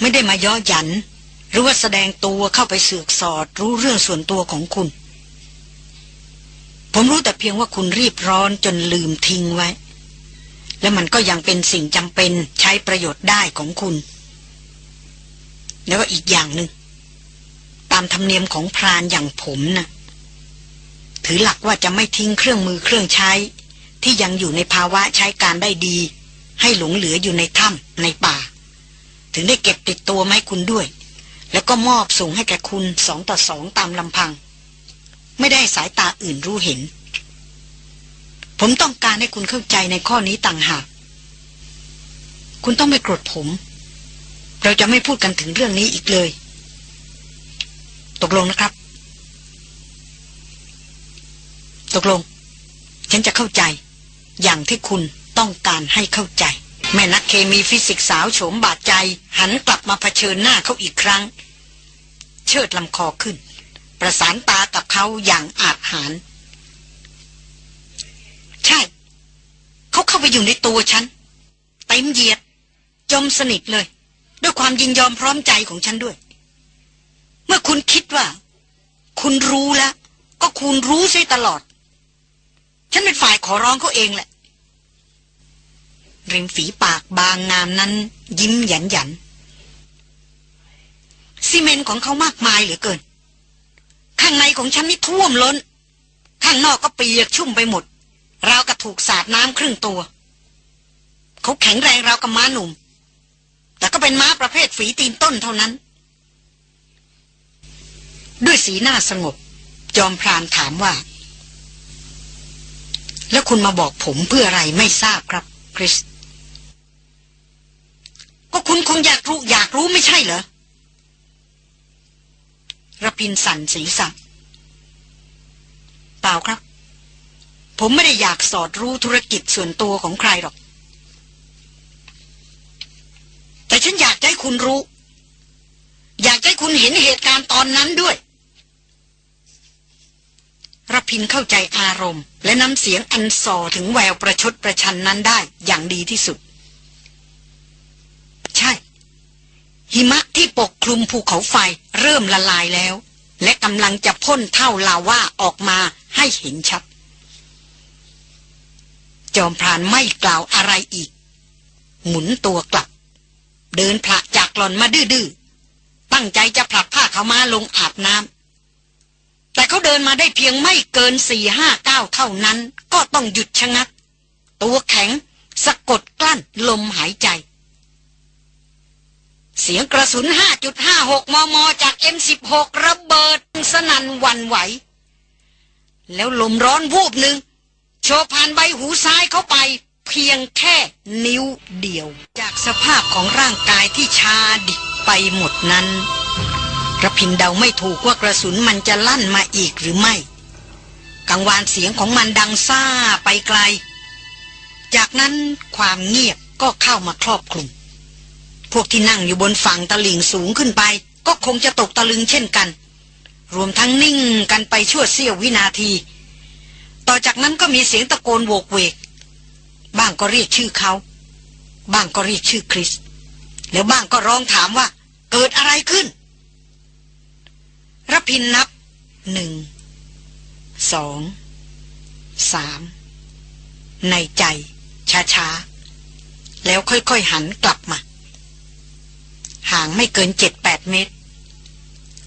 ไม่ได้มาย่อหยัน หรือว่าแสดงตัวเข้าไปเสือกสอดรู้เรื่องส่วนตัวของคุณ ผมรู้แต่เพียงว่าคุณรีบร้อนจนลืมทิ้งไว้ และมันก็ยังเป็นสิ่งจำเป็นใช้ประโยชน์ได้ของคุณ แล้วก็อีกอย่างหนึ่งตามธรรมเนียมของพรานอย่างผมนะ่ะ ถือหลักว่าจะไม่ทิ้งเครื่องมือเครื่องใช้ ที่ยังอยู่ในภาวะใช้การได้ดี ให้หลงเหลืออยู่ในถ้ำในป่า ถึงได้เก็บติดตัวไม้คุณด้วย แล้วก็มอบส่งให้แก่คุณสองต่อสองตามลำพัง ไม่ได้สายตาอื่นรู้เห็น ผมต้องการให้คุณเข้าใจในข้อนี้ต่างหากคุณต้องไม่โกรธผม เราจะไม่พูดกันถึงเรื่องนี้อีกเลย ตกลงนะครับ ตกลง ฉันจะเข้าใจ อย่างที่คุณต้องการให้เข้าใจ แม่นักเคมีฟิสิกสาวโฉมบาดใจ หันกลับมาเผชิญหน้าเขาอีกครั้ง เชิดลำคอขึ้น ประสานตากับเขาอย่างอาจหาร ใช่ เขาเข้าไปอยู่ในตัวฉัน เต็มเหยียด จมสนิทเลย ด้วยความยินยอมพร้อมใจของฉันด้วย เมื่อคุณคิดว่า คุณรู้แล้ว ก็คุณรู้ใช่ตลอด ฉันเป็นฝ่ายขอร้องเขาเองแหละริมฝีปากบางงามนั้น ยิ้มหยันหยันซีเมนของเขามากมายเหลือเกิน ข้างในของฉันนี่ท่วมล้น ข้างนอกก็เปียกชุ่มไปหมดราวกับถูกสาดน้ำครึ่งตัว เขาแข็งแรงราวกับม้าหนุ่ม แต่ก็เป็นม้าประเภทฝีตีนต้นเท่านั้น ด้วยสีหน้าสงบ จอมพรานถามว่า แล้วคุณมาบอกผมเพื่ออะไรไม่ทราบครับ คริส ก็คุณคงอยากรู้อยากรู้ไม่ใช่เหรอระพินสันศีรษะเปล่าครับ ผมไม่ได้อยากสอดรู้ธุรกิจส่วนตัวของใครหรอก แต่ฉันอยากให้คุณรู้ อยากให้คุณเห็นเหตุการณ์ตอนนั้นด้วยรพินเข้าใจอารมณ์ และน้ำเสียงอันส่อถึงแววประชดประชันนั้นได้อย่างดีที่สุด ใช่ หิมะที่ปกคลุมภูเขาไฟเริ่มละลายแล้ว และกำลังจะพ่นเท่าลาว่าออกมาให้เห็นชัด จอมพรานไม่กล่าวอะไรอีก หมุนตัวกลับ เดินผละจากหลอนมาดื้อๆ ตั้งใจจะผลักผ้าเขามาลงอาบน้ำแต่เขาเดินมาได้เพียงไม่เกินสี่ห้าเก้าเท่านั้น ก็ต้องหยุดชะงัก ตัวแข็งสะกดกลั้นลมหายใจ เสียงกระสุน 5.56 มม จาก M16 ระเบิดสนั่นวันไหว แล้วลมร้อนวูบหนึ่งโชผ่านใบหูซ้ายเข้าไป เพียงแค่นิ้วเดียว จากสภาพของร่างกายที่ชาดิบไปหมดนั้นระพินเดาไม่ถูกว่ากระสุนมันจะลั่นมาอีกหรือไม่กังวานเสียงของมันดังซ่าไปไกล จากนั้นความเงียบก็เข้ามาครอบคลุม พวกที่นั่งอยู่บนฝั่งตะลิ่งสูงขึ้นไป ก็คงจะตกตะลึงเช่นกัน รวมทั้งนิ่งกันไปชั่วเสี้ยววินาที ต่อจากนั้นก็มีเสียงตะโกนโวกเวก บ้างก็เรียกชื่อเขา บ้างก็เรียกชื่อคริส แล้วบ้างก็ร้องถามว่า เกิดอะไรขึ้นรพินนับหนึ่งสองสามในใจช้าๆ แล้วค่อยๆหันกลับมา ห่างไม่เกินเจ็ดแปดเมตร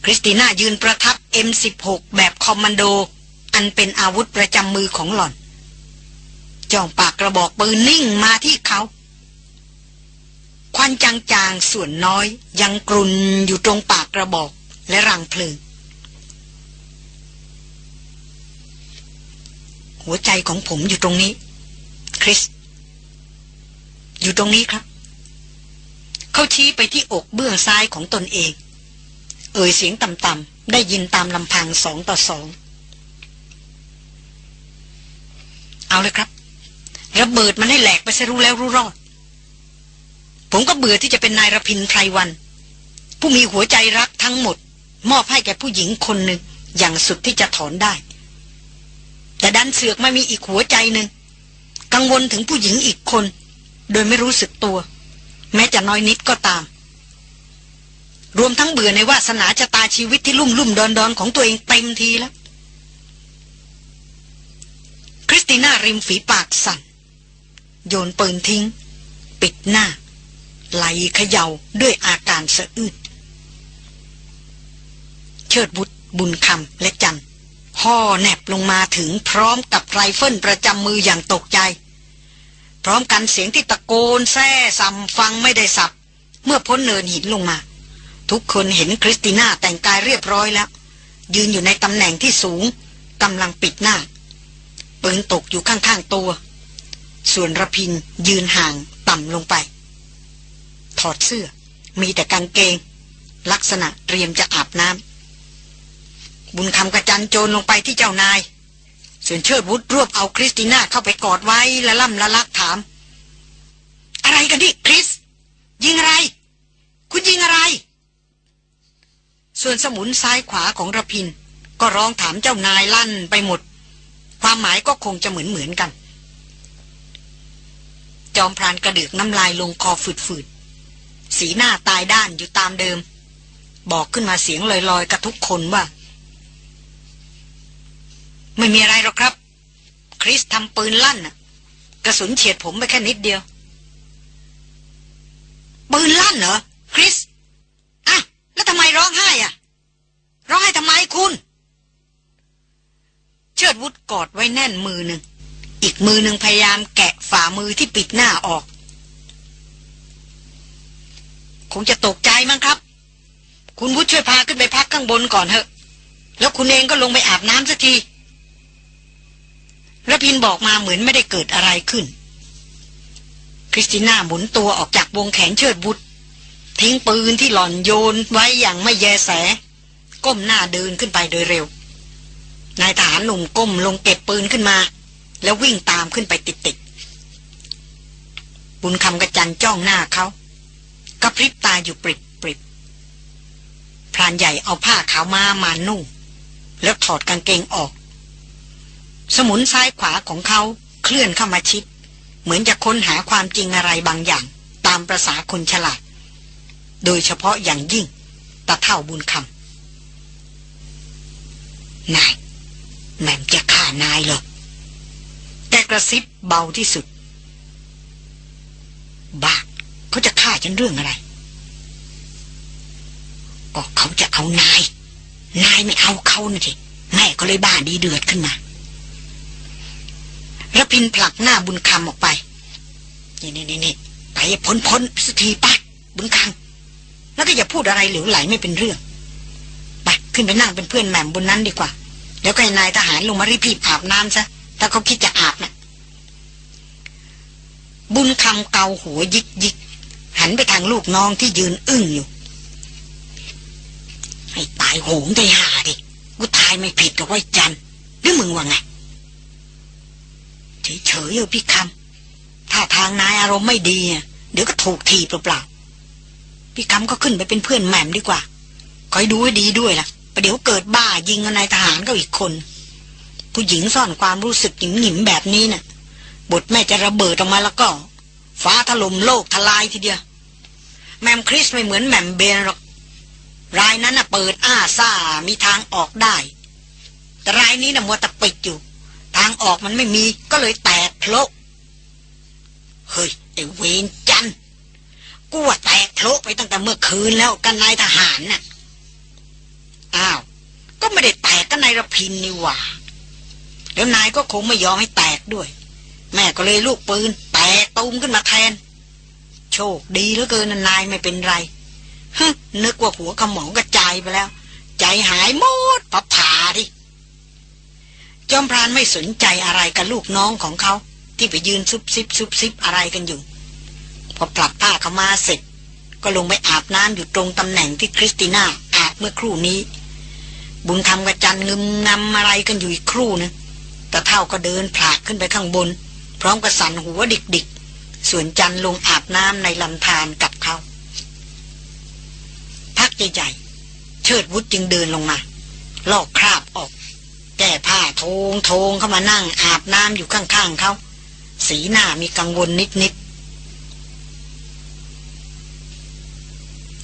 คริสติน่ายืนประทับ M16 แบบคอมมานโด อันเป็นอาวุธประจำมือของหล่อน จ้องปากกระบอกปืนนิ่งมาที่เขา ควันจางๆส่วนน้อยยังกรุนอยู่ตรงปากกระบอกและรังเพลิง หัวใจของผมอยู่ตรงนี้ คริส อยู่ตรงนี้ครับ เขาชี้ไปที่อกเบื้องซ้ายของตนเอง เอ่ยเสียงต่ำๆได้ยินตามลำพังสองต่อสองเอาเลยครับ ระเบิดมันให้แหลกไปซะรู้แล้วรู้รอด ผมก็เบื่อที่จะเป็นนายรพินไพรวัน ผู้มีหัวใจรักทั้งหมด มอบให้แก่ผู้หญิงคนหนึ่งอย่างสุดที่จะถอนได้ แต่ดันเสือกไมามีอีกหัวใจหนึ่งกังวลถึงผู้หญิงอีกคน โดยไม่รู้สึกตัว แม้จะน้อยนิดก็ตาม รวมทั้งเบื่อในวาสนาชะตาชีวิตที่ลุ่มลุ่มดอนดอนของตัวเองเต็มทีแล้ว คริสติน่าริมฝีปากสั่น โยนปืนทิ้ง ปิดหน้า ไหล่เขย่าด้วยอาการสะอื้นเชิดวุธบุญคำและจันห้อแน่บลงมาถึงพร้อมกับไรเฟิลประจำมืออย่างตกใจ พร้อมกันเสียงที่ตะโกนแซ่สัมฟังไม่ได้ศัพท์ เมื่อพ้นเนินหินลงมา ทุกคนเห็นคริสติน่าแต่งกายเรียบร้อยแล้ว ยืนอยู่ในตำแหน่งที่สูงกำลังปิดหน้าปืนตกอยู่ข้างๆตัว ส่วนระพินยืนห่างต่ำลงไป ถอดเสื้อ มีแต่กางเกง ลักษณะเตรียมจะอาบน้ำบุญคำกระจันโจรลงไปที่เจ้านาย ส่วนเชิดวุฒรวบเอาคริสติน่าเข้าไปกอดไว้ละล่ำละลักถาม อะไรกันดิคริส ยิงอะไร คุณยิงอะไร ส่วนสมุนซ้ายขวาของระพิน ก็ร้องถามเจ้านายลั่นไปหมด ความหมายก็คงจะเหมือนเหมือนกัน จอมพรานกระเดือกน้ำลายลงคอฝืดๆ สีหน้าตายด้านอยู่ตามเดิม บอกขึ้นมาเสียงลอยๆ กับทุกคนว่า ไม่มีอะไรหรอกครับ คริสทำปืนลั่นกระสุนเฉียดผมไปแค่นิดเดียว ปืนลั่นเหรอ คริสอะแล้วทำไมร้องไห้อะ ร้องไห้ทำไมคุณ เชิดวุฒกอดไว้แน่นมือหนึ่ง อีกมือหนึ่งพยายามแกะฝ่ามือที่ปิดหน้าออก คงจะตกใจมั้งครับ คุณวุฒช่วยพาขึ้นไปพักข้างบนก่อนเถอะ แล้วคุณเองก็ลงไปอาบน้ำสักทีระพินบอกมาเหมือนไม่ได้เกิดอะไรขึ้น คริสติน่าหมุนตัวออกจากวงแขนเชิดบุตรทิ้งปืนที่หล่อนโยนไว้อย่างไม่แยแส ก้มหน้าเดินขึ้นไปโดยเร็ว นายทหารหนุ่มก้มลงเก็บปืนขึ้นมา แล้ววิ่งตามขึ้นไปติดๆบุญคำกระจันจ้องหน้าเขากระพริบตาอยู่ปริบปริบพรานใหญ่เอาผ้าขาวมามานุ่ง แล้วถอดกางเกงออก สมุนซ้ายขวาของเขาเคลื่อนเข้ามาชิด เหมือนจะค้นหาความจริงอะไรบางอย่าง ตามประษาคนฉลาด โดยเฉพาะอย่างยิ่งตาเท่าบุญคำนายแม่มจะฆ่านายเหรอ กระซิบเบาที่สุด บ้าเขาจะฆ่าฉันเรื่องอะไร ก็เขาจะเอานาย นายไม่เอาเขานะทีแม่ก็เลยบ้าดีเดือดขึ้นมาระพินผลักหน้าบุญคำออกไป นี่นี่นี่ไปพ้นพ้นสักทีไปบุญคำแล้วก็อย่าพูดอะไรเหลวไหลไม่เป็นเรื่องไปขึ้นไปนั่งเป็นเพื่อนแหม่มบนนั้นดีกว่าแล้วก็ให้นายทหารลงมารีบพีบอาบน้ำซะถ้าเขาคิดจะอาบนะ่ะ บุญคำเกาหัวยิกยิกหันไปทางลูกน้องที่ยืนอึ้งอยู่ ให้ตายโหงใจหาดิ กูตายไม่ผิดกับไว้จันหรือมึงว่าไง เฉยๆเออพี่คำถ้าทางนายอารมณ์ไม่ดีเดี๋ยวก็ถูกทีเปล่าๆพี่คำก็ขึ้นไปเป็นเพื่อนแหม่มดีกว่า คอยดูให้ดีด้วยล่ะประเดี๋ยวเกิดบ้ายิงนายทหารก็อีกคน ผู้หญิงซ่อนความรู้สึกหยิมหยิมแบบนี้นะ่ะ บทแม่จะระเบิดออกมาแล้วก็ ฟ้าถล่มโลกทลายทีเดียว แหม่มคริสไม่เหมือนแหม่มเบลหรอก รายนั้นน่ะเปิดอ้าซ่ามีทางออกได้ แต่รายนี้น่ะมัวแต่ปิดอยู่ ทางออกมันไม่มีก็เลยแตกโพละเฮ้ยไอ้เวรจันกูว่าแตกโพละไปตั้งแต่เมื่อคืนแล้วกับนายทหารน่ะ อ้าว ก็ไม่ได้แตกกับนายรพินนี่หว่าแล้วนายก็คงไม่ยอมให้แตกด้วย แม่ก็เลยลูกปืนแตกตูมขึ้นมาแทน โชคดีเหลือเกินนายไม่เป็นไรฮึนึกว่าหัวกระหม่อมกระจายไปแล้ว ใจหายหมดปะผาดิจอมพรานไม่สนใจอะไรกับลูกน้องของเขา ที่ไปยืนซุบซิบซุบซิบอะไรกันอยู่ พอปรับผ้าเขามาเสร็จ ก็ลงไปอาบน้ำอยู่ตรงตำแหน่งที่คริสติน่าอาบเมื่อครู่นี้ บุญคำกับจันงึมงำอะไรกันอยู่อีกครู่นึงแต่เท่าก็เดินผลากขึ้นไปข้างบน พร้อมกับสั่นหัวดิกดิกส่วนจันลงอาบน้ำในลำธารกับเขา พักใหญ่ๆเชิดวุฒจึงเดินลงมา ลอกคราบออก แก้ผ้าโทงโทงเข้ามานั่งอาบน้ำอยู่ข้างๆเขา สีหน้ามีกังวลนิดๆ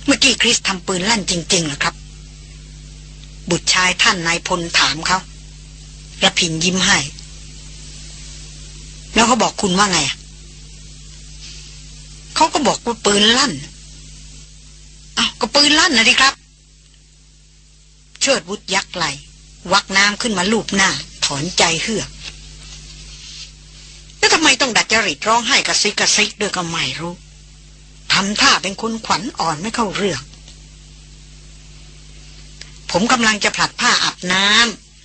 เมื่อกี้คริสทำปืนลั่นจริงๆหรอครับ บุตรชายท่านนายพลถามเขาระพินยิ้มให้ แล้วเขาบอกคุณว่าไงเขาก็บอกว่าปืนลั่นอ้าวก็ปืนลั่นนะดิครับ เชิดวุฒยักไหลวักน้ำขึ้นมาลูบหน้า ถอนใจเฮือกแล้วทำไมต้องดัดจริตร้องไห้กระซิกกระซิกด้วยก็ไม่รู้ทำท่าเป็นคนขวัญอ่อนไม่เข้าเรื่อง ผมกำลังจะผลัดผ้าอาบน้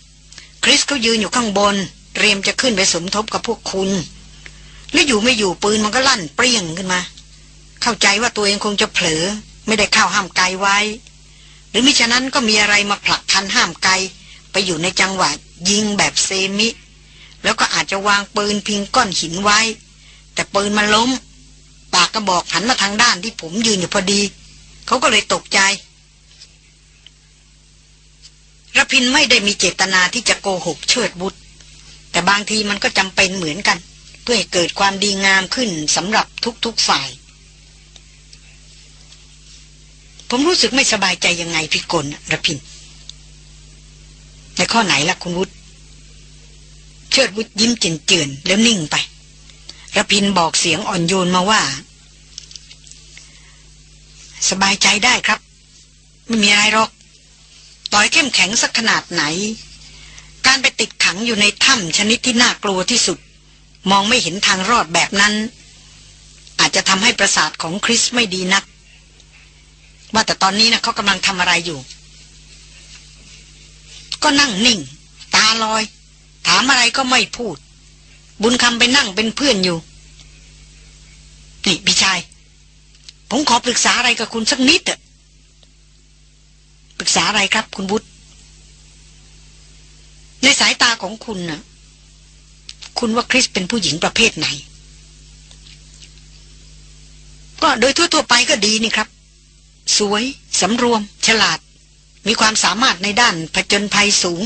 ำคริสเขายืนอยู่ข้างบน เตรียมจะขึ้นไปสมทบกับพวกคุณ แล้วอยู่ไม่อยู่ปืนมันก็ลั่นเปรี้ยงขึ้นมา เข้าใจว่าตัวเองคงจะเผลอ ไม่ได้เข้าห้ามไกลไว้ หรือมิฉะนั้นก็มีอะไรมาผลักทันห้ามไกล ไปอยู่ในจังหวะยิงแบบเซมิ แล้วก็อาจจะวางปืนพิงก้อนหินไว้ แต่ปืนมันล้ม ปากกระบอกหันมาทางด้านที่ผมยืนอยู่พอดี เขาก็เลยตกใจระพินไม่ได้มีเจตนาที่จะโกหกเชิดบุตร แต่บางทีมันก็จำเป็นเหมือนกัน เพื่อให้เกิดความดีงามขึ้นสำหรับทุกๆฝ่าย ผมรู้สึกไม่สบายใจยังไงพี่กลระพิน ในข้อไหนล่ะคุณวุฒิเชิดวุฒิยิ้มเจือนๆแล้วนิ่งไประพินบอกเสียงอ่อนโยนมาว่า สบายใจได้ครับ ไม่มีอะไรหรอก ต่อยเข้มแข็งสักขนาดไหน การไปติดขังอยู่ในถ้ำชนิดที่น่ากลัวที่สุด มองไม่เห็นทางรอดแบบนั้น อาจจะทำให้ประสาทของคริสไม่ดีนัก ว่าแต่ตอนนี้นะเขากำลังทำอะไรอยู่ ก็นั่งนิ่ง ตาลอย ถามอะไรก็ไม่พูด บุญคำไปนั่งเป็นเพื่อนอยู่นี่พี่ชาย ผมขอปรึกษาอะไรกับคุณสักนิดเถอะปรึกษาอะไรครับคุณบุตร ในสายตาของคุณนะคุณว่าคริสเป็นผู้หญิงประเภทไหน ก็โดยทั่วๆไปก็ดีนี่ครับ สวย สำรวม ฉลาด มีความสามารถในด้านผจญภัยสูง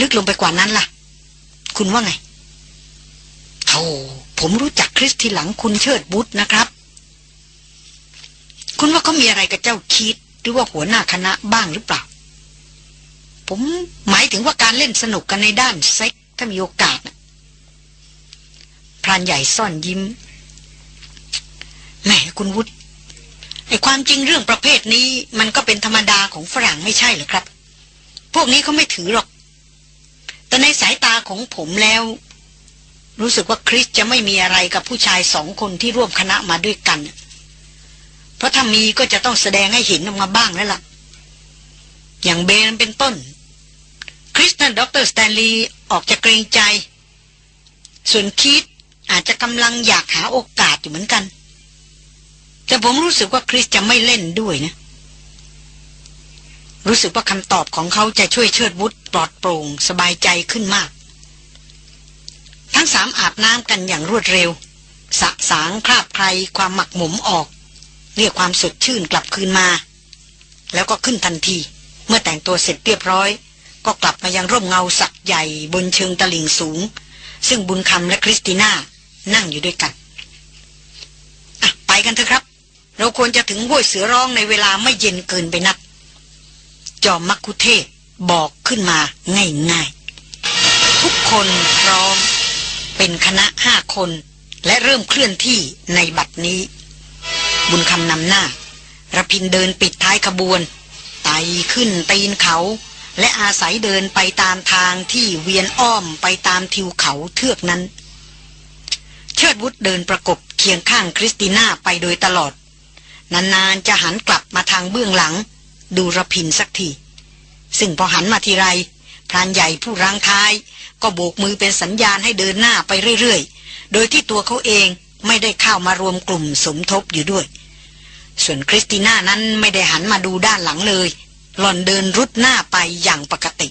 ลึกลงไปกว่านั้นล่ะ คุณว่าไงโธ่ผมรู้จักคริสทีหลังคุณเชิดบุตรนะครับ คุณว่าเขามีอะไรกับเจ้าคิดหรือว่าหัวหน้าคณะบ้างหรือเปล่า ผมหมายถึงว่าการเล่นสนุกกันในด้านเซ็กถ้ามีโอกาสนะพรานใหญ่ซ่อนยิ้มแหมคุณวุฒิไอความจริงเรื่องประเภทนี้ มันก็เป็นธรรมดาของฝรั่งไม่ใช่หรือครับ พวกนี้เขาไม่ถือหรอก แต่ในสายตาของผมแล้ว รู้สึกว่าคริสจะไม่มีอะไรกับผู้ชายสองคนที่ร่วมคณะมาด้วยกัน เพราะถ้ามีก็จะต้องแสดงให้เห็นออกมาบ้างแล้วล่ะ อย่างเบนเป็นต้น คริสตันด็อกเตอร์สแตนลีย์ออกจะเกรงใจ ส่วนคีธอาจจะกำลังอยากหาโอกาสอยู่เหมือนกัน แต่ผมรู้สึกว่าคริสจะไม่เล่นด้วยนะ รู้สึกว่าคำตอบของเขาจะช่วยเชิดวุธปลอดโปร่งสบายใจขึ้นมาก ทั้งสามอาบน้ำกันอย่างรวดเร็ว สะสางคราบไคลความหมักหมมออก เรียกความสดชื่นกลับคืนมา แล้วก็ขึ้นทันที เมื่อแต่งตัวเสร็จเรียบร้อย ก็กลับมายังร่มเงาสักใหญ่บนเชิงตลิ่งสูง ซึ่งบุญคำและคริสติน่านั่งอยู่ด้วยกันไปกันเถอะครับ เราควรจะถึงห้วยเสือร้องในเวลาไม่เย็นเกินไปนัก จอมมักคุเทศบอกขึ้นมาง่ายๆ ทุกคนพร้อม เป็นคณะห้าคน และเริ่มเคลื่อนที่ในบัดนี้ บุญคำนำหน้าระพินเดินปิดท้ายขบวนไต่ขึ้นตีนเขา และอาศัยเดินไปตามทางที่เวียนอ้อมไปตามทิวเขาเทือกนั้น เชิดวุฒเดินประกบเคียงข้างคริสติน่าไปโดยตลอด นานๆจะหันกลับมาทางเบื้องหลัง ดูระพินสักที ซึ่งพอหันมาทีไรพรานใหญ่ผู้รังท้าย ก็โบกมือเป็นสัญญาณให้เดินหน้าไปเรื่อยๆ โดยที่ตัวเขาเองไม่ได้เข้ามารวมกลุ่มสมทบอยู่ด้วย ส่วนคริสติน่านั้นไม่ได้หันมาดูด้านหลังเลย หล่อนเดินรุดหน้าไปอย่างปกติ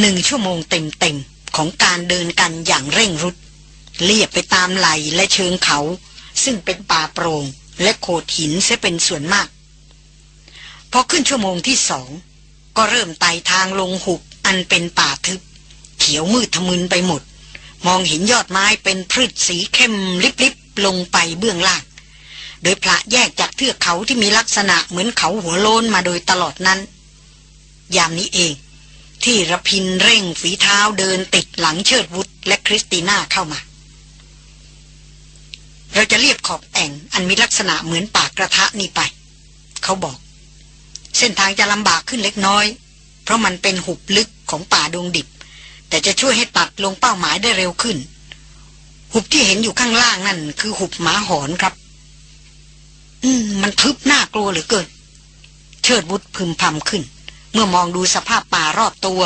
หนึ่งชั่วโมงเต็มๆ ของการเดินกันอย่างเร่งรุดเลียบไปตามไหลและเชิงเขา ซึ่งเป็นป่าโปรง่งและโขดหินเสียเป็นส่วนมาก พอขึ้นชั่วโมงที่สอง ก็เริ่มไต่ทางลงหุบอันเป็นป่าทึบ เขียวมืดทะมึนไปหมด มองเห็นยอดไม้เป็นพืชสีเข้มลิบๆลงไปเบื้องล่าง โดยพระแยกจากเทือกเขาที่มีลักษณะเหมือนเขาหัวโลนมาโดยตลอดนั้น ยามนี้เอง ที่ระพินเร่งฝีเท้าเดินติดหลังเชิดวุฒและคริสติน่าเข้ามา เราจะเรียบขอบแอ่งอันมีลักษณะเหมือนปากกระทะนี่ไป เขาบอก เส้นทางจะลำบากขึ้นเล็กน้อย เพราะมันเป็นหุบลึกของป่าดงดิบ แต่จะช่วยให้ตัดลงเป้าหมายได้เร็วขึ้น หุบที่เห็นอยู่ข้างล่างนั่นคือหุบหมาหอนครับ มันทึบน่ากลัวเหลือเกิน เชิดบุตรพึมพำขึ้น เมื่อมองดูสภาพป่ารอบตัว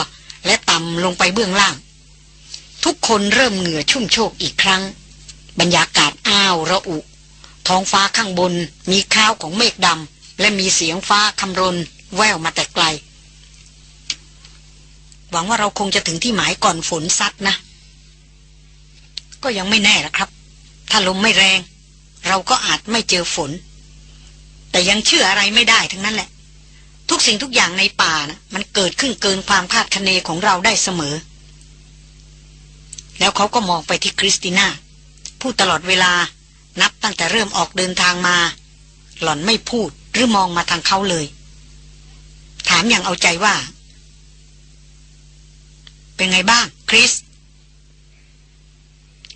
และต่ำลงไปเบื้องล่าง ทุกคนเริ่มเหงื่อชุ่มโชกอีกครั้ง บรรยากาศอ้าวระอุ ท้องฟ้าข้างบนมีข้าวของเมฆดำและมีเสียงฟ้าคำรนแววมาแต่ไกล หวังว่าเราคงจะถึงที่หมายก่อนฝนซัดนะ ก็ยังไม่แน่ละครับ ถ้าลมไม่แรง เราก็อาจไม่เจอฝน แต่ยังเชื่ออะไรไม่ได้ทั้งนั้นแหละ ทุกสิ่งทุกอย่างในป่านะมันเกิดขึ้นเกินความคาดคะเนของเราได้เสมอ แล้วเขาก็มองไปที่คริสติน่าพูดตลอดเวลานับตั้งแต่เริ่มออกเดินทางมา หล่อนไม่พูดหรือมองมาทางเขาเลย ถามอย่างเอาใจว่า เป็นไงบ้างคริส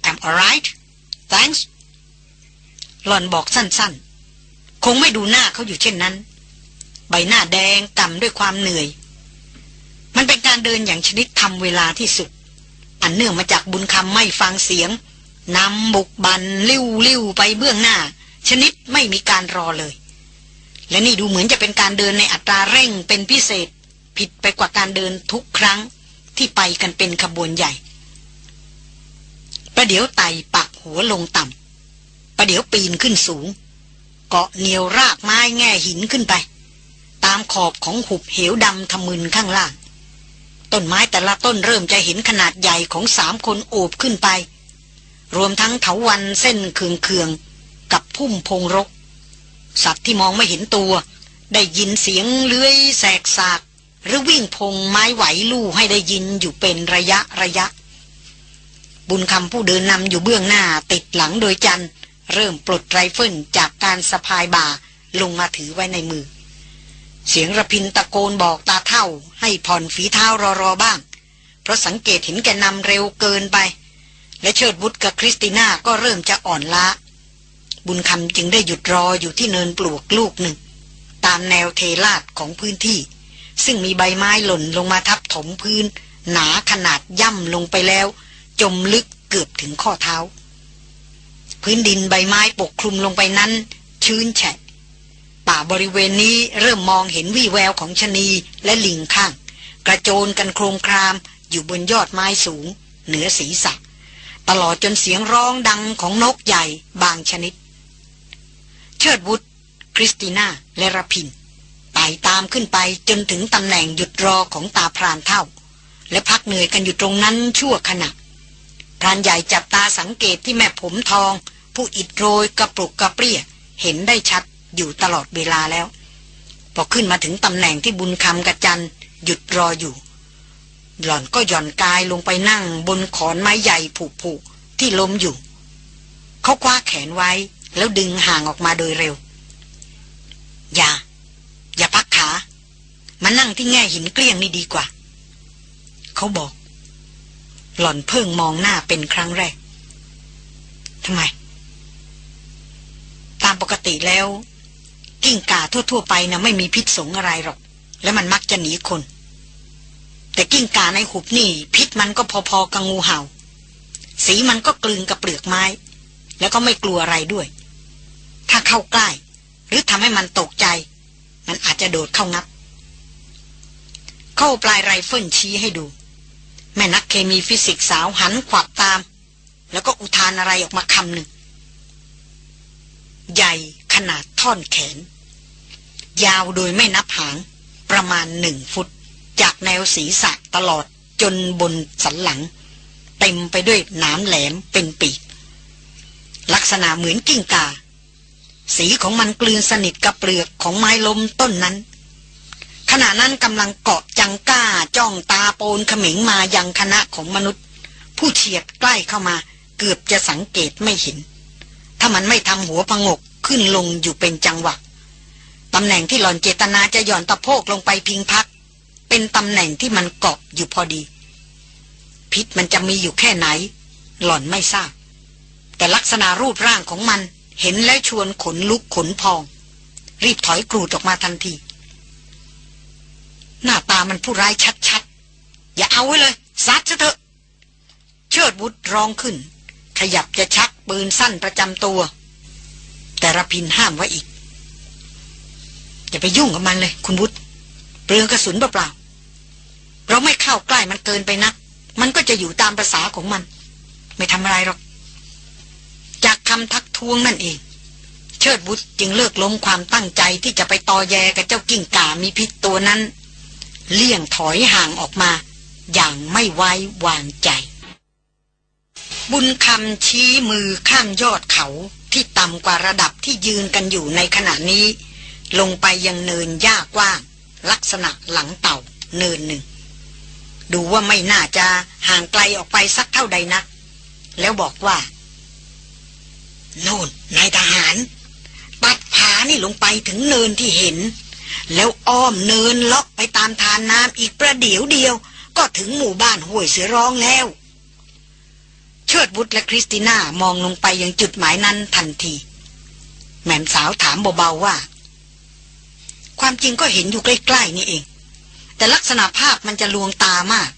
I'm alright thanks หล่อนบอกสั้นๆ คงไม่ดูหน้าเขาอยู่เช่นนั้น ใบหน้าแดงก่ำด้วยความเหนื่อย มันเป็นการเดินอย่างชนิดทำเวลาที่สุด อันเนื่องมาจากบุญคำไม่ฟังเสียงนำบุกบันลิ้วลิ้วไปเบื้องหน้า ชนิดไม่มีการรอเลย และนี่ดูเหมือนจะเป็นการเดินในอัตราเร่งเป็นพิเศษ ผิดไปกว่าการเดินทุกครั้งที่ไปกันเป็นขบวนใหญ่ ประเดี๋ยวไต่ปักหัวลงต่ำประเดี๋ยวปีนขึ้นสูง เกาะเหนียวรากไม้แง่หินขึ้นไป ตามขอบของหุบเหวดำทะมึนข้างล่าง ต้นไม้แต่ละต้นเริ่มจะเห็นขนาดใหญ่ของสามคนโอบขึ้นไป รวมทั้งเถาวันเส้นเคืองเคืองกับพุ่มพงรก สัตว์ที่มองไม่เห็นตัว ได้ยินเสียงเลื้อยแสกสากหรือวิ่งพงไม้ไหวลู่ให้ได้ยินอยู่เป็นระยะระยะ บุญคำผู้เดินนำอยู่เบื้องหน้าติดหลังโดยจันทร์ เริ่มปลดไรเฟิลจากการสะพายบ่าลงมาถือไว้ในมือ เสียงระพินตะโกนบอกตาเฒ่า ให้ผ่อนฝีเท้ารอรอบ้าง เพราะสังเกตเห็นแกนำเร็วเกินไป และเชิดวุธกับคริสติน่าก็เริ่มจะอ่อนล้า บุญคำจึงได้หยุดรออยู่ที่เนินปลวกลูกหนึ่ง ตามแนวเทลาดของพื้นที่ ซึ่งมีใบไม้หล่นลงมาทับถมพื้น หนาขนาดย่ำลงไปแล้ว จมลึกเกือบถึงข้อเท้า พื้นดินใบไม้ปกคลุมลงไปนั้น ชื้นแฉะป่าบริเวณนี้เริ่มมองเห็นวี่แววของชนีและลิงข้าง กระโจนกันโครมครามอยู่บนยอดไม้สูง เหนือศีรษะ ตลอดจนเสียงร้องดังของนกใหญ่บางชนิด เชิดบุตรคริสติน่าและรพินไต่ตามขึ้นไปจนถึงตำแหน่งหยุดรอของตาพรานเท่า และพักเหนื่อยกันอยู่ตรงนั้นชั่วขณะ พรานใหญ่จับตาสังเกตที่แม่ผมทอง ผู้อิดโรยกระปรุกกระเปรี้ย เห็นได้ชัดอยู่ตลอดเวลาแล้ว พอขึ้นมาถึงตำแหน่งที่บุญคำกระจันหยุดรออยู่ หล่อนก็หย่อนกายลงไปนั่งบนขอนไม้ใหญ่ผุๆที่ล้มอยู่ เขาคว้าแขนไว้แล้วดึงห่างออกมาโดยเร็ว อย่า อย่าพักขา มานั่งที่แง่หินเกลี้ยงนี่ดีกว่า เขาบอก หล่อนเพิ่งมองหน้าเป็นครั้งแรกทำไม ตามปกติแล้ว กิ้งก่าทั่ว ๆ ไปนะไม่มีพิษสงอะไรหรอก และมันมักจะหนีคน แต่กิ้งก่าในหุบนี่ พิษมันก็พอๆกับงูเห่า สีมันก็กลืนกับเปลือกไม้ แล้วก็ไม่กลัวอะไรด้วย ถ้าเข้าใกล้ หรือทำให้มันตกใจ มันอาจจะโดดเข้างับ เขาปลายไรเฟิลชี้ให้ดู แม่นักเคมีฟิสิกส์สาวหันขวับตาม แล้วก็อุทานอะไรออกมาคำหนึ่ง ใหญ่ขนาดท่อนแขน ยาวโดยไม่นับหาง ประมาณหนึ่งฟุต จากแนวศีรษะตลอดจนบนสันหลัง เต็มไปด้วยหนามแหลมเป็นปีก ลักษณะเหมือนกิ้งกา สีของมันกลืนสนิทกับเปลือกของไม้ลมต้นนั้น ขณะนั้นกำลังเกาะจังก้าจ้องตาโปนขมิงมายังคณะของมนุษย์ ผู้เฉียดใกล้เข้ามา เกือบจะสังเกตไม่เห็น ถ้ามันไม่ทำหัวพงกขึ้นลงอยู่เป็นจังหวะตำแหน่งที่หล่อนเจตนาจะหย่อนตะโพกลงไปพิงพัก เป็นตำแหน่งที่มันเกาะอยู่พอดี พิษมันจะมีอยู่แค่ไหน หล่อนไม่ทราบ แต่ลักษณะรูปร่างของมันเห็นแล้วชวนขนลุกขนพอง รีบถอยกรูดออกมาทันที หน้าตามันผู้ร้ายชัดๆ อย่าเอาไว้เลยซัดซะเถอะ เชิดบุตรร้องขึ้น ขยับจะชักปืนสั้นประจำตัว แต่ระพินห้ามไว้อีก อย่าไปยุ่งกับมันเลย คุณวุฒิเปลืองกระสุนเปล่าๆเราไม่เข้าใกล้มันเกินไปนัก มันก็จะอยู่ตามภาษาของมัน ไม่ทำอะไรหรอก จากคำทักท้วงนั่นเองเชิดบุตรจึงเลิกล้มความตั้งใจที่จะไปตอแยกับเจ้ากิ่งก่ามีพิษตัวนั้น เลี่ยงถอยห่างออกมา อย่างไม่ไว้วางใจ บุญคำชี้มือข้ามยอดเขาที่ต่ำกว่าระดับที่ยืนกันอยู่ในขณะนี้ ลงไปยังเนินหญ้ากว้าง ลักษณะหลังเต่าเนินหนึ่ง ดูว่าไม่น่าจะห่างไกลออกไปสักเท่าใดนัก แล้วบอกว่า โน่นนายทหาร ปัดผานี่ลงไปถึงเนินที่เห็น แล้วอ้อมเนินเลาะไปตามทานน้ำอีกประเดี๋ยวเดียว ก็ถึงหมู่บ้านห้วยเสือร้องแล้ว เชิดบุตรและคริสติน่ามองลงไปยังจุดหมายนั้นทันที แม่สาวถามเบาๆว่า ความจริงก็เห็นอยู่ใกล้ๆนี่เอง แต่ลักษณะภาพมันจะลวงตามาก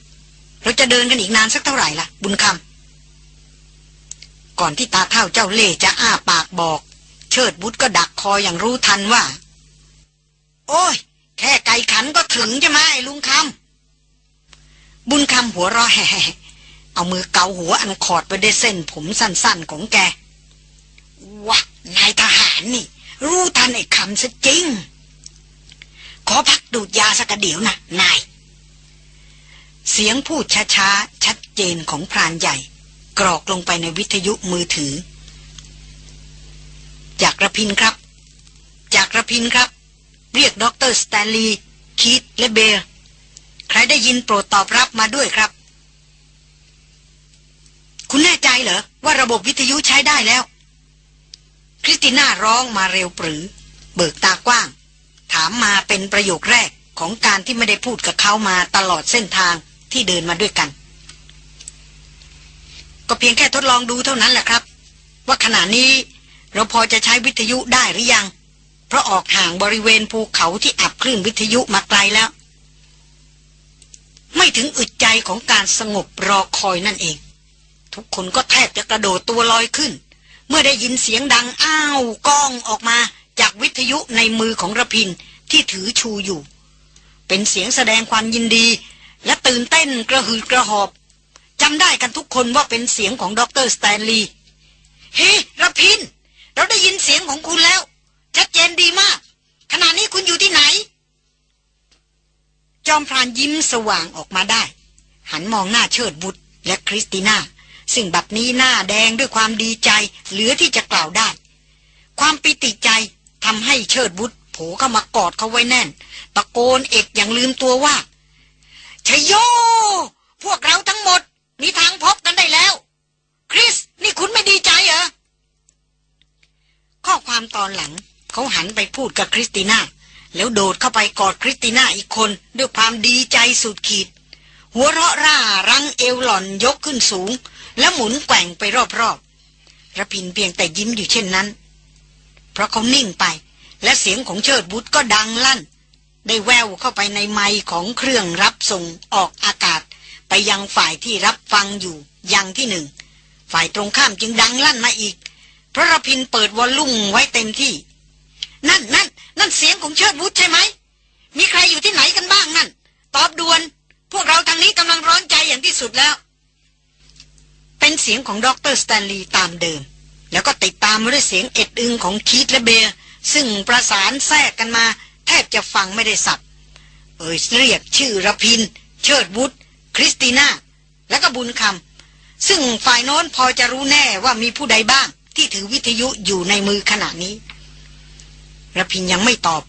เราจะเดินกันอีกนานสักเท่าไหร่ล่ะ บุญคำก่อนที่ตาเท่าเจ้าเล่จะอ้าปากบอก เชิดบุตรก็ดักคออย่างรู้ทันว่า โอ้ย แค่ไก่ขันก็ถึงใช่ไหมลุงคำบุญคำหัวเราะแห่เอามือเกาหัวอันขอดไปได้วยเส้นผมสั้นๆของแกว้านายทหารนี่ รู้ทันไอ้คำซะจริง ขอพักดูดยาสักเดี๋ยวนะนาย เสียงพูดช้าๆ ชัดเจนของพรานใหญ่ กรอกลงไปในวิทยุมือถือ จากระพินครับ จากระพินครับ เรียกด็อกเตอร์สแตนลีย์คีธและเบลใครได้ยินโปรดตอบรับมาด้วยครับ คุณแน่ใจเหรอ ว่าระบบวิทยุใช้ได้แล้ว คริสติน่าร้องมาเร็วปรือ เบิกตากว้าง ถามมาเป็นประโยคแรกของการที่ไม่ได้พูดกับเขามาตลอดเส้นทางที่เดินมาด้วยกัน ก็เพียงแค่ทดลองดูเท่านั้นแหละครับ ว่าขณะนี้เราพอจะใช้วิทยุได้หรือยัง ราะออกห่างบริเวณภูเขาที่อับคลื่นวิทยุมาไกลแล้ว ไม่ถึงอึดใจของการสงบรอคอยนั่นเอง ทุกคนก็แทบจะกระโดดตัวลอยขึ้น เมื่อได้ยินเสียงดังอ้าวก้องออกมาจากวิทยุในมือของระพินที่ถือชูอยู่ เป็นเสียงแสดงความยินดี และตื่นเต้นกระหืดกระหอบจำได้กันทุกคนว่าเป็นเสียงของดรสแตนลีย์เฮ้ระพิน เราได้ยินเสียงของคุณแล้ว ชัดเจนดีมาก ขณะนี้คุณอยู่ที่ไหน จอมพรานยิ้มสว่างออกมาได้ หันมองหน้าเชิดบุตรและคริสติน่า ซึ่งบัดนี้หน้าแดงด้วยความดีใจ เหลือที่จะกล่าวได้ ความปิติใจทำให้เชิดบุตรโผเข้ามากอดเขาไว้แน่น ตะโกนเอกอย่างลืมตัวว่าชยโย พวกเราทั้งหมด มีทางพบกันได้แล้ว คริส นี่คุณไม่ดีใจเหรอข้อความตอนหลัง เขาหันไปพูดกับคริสติน่า แล้วโดดเข้าไปกอดคริสติน่าอีกคน ด้วยความดีใจสุดขีด หัวเราะร่ารั้งเอวหล่อนยกขึ้นสูง แล้วหมุนแกว่งไปรอบๆระพินเพียงแต่ยิ้มอยู่เช่นนั้น เพราะเขานิ่งไป และเสียงของเชิดวุธก็ดังลั่น ได้แว่วเข้าไปในไมค์ของเครื่องรับส่งออกอากาศ ไปยังฝ่ายที่รับฟังอยู่ยังที่หนึ่งฝ่ายตรงข้ามจึงดังลั่นมาอีกเพราะรพินเปิด volume ไว้เต็มที่ นั่นนั่นนั่นเสียงของเชิดวุธใช่ไหม มีใครอยู่ที่ไหนกันบ้างนั่น ตอบด่วน พวกเราทางนี้กำลังร้อนใจอย่างที่สุดแล้ว เป็นเสียงของดรสแตนลีย์ตามเดิม แล้วก็ติดตามมาด้วยเสียงเอ็ดอึงของคีธและเบลซึ่งประสานแทรกกันมา แทบจะฟังไม่ได้ศัพท์ เอ่ยเรียกชื่อระพิน เชิดวุธคริสติน่า และก็บุญคำซึ่งฝ่ายโน้นพอจะรู้แน่ว่ามีผู้ใดบ้าง ที่ถือวิทยุอยู่ในมือขณะนี้ ระพินยังไม่ตอบ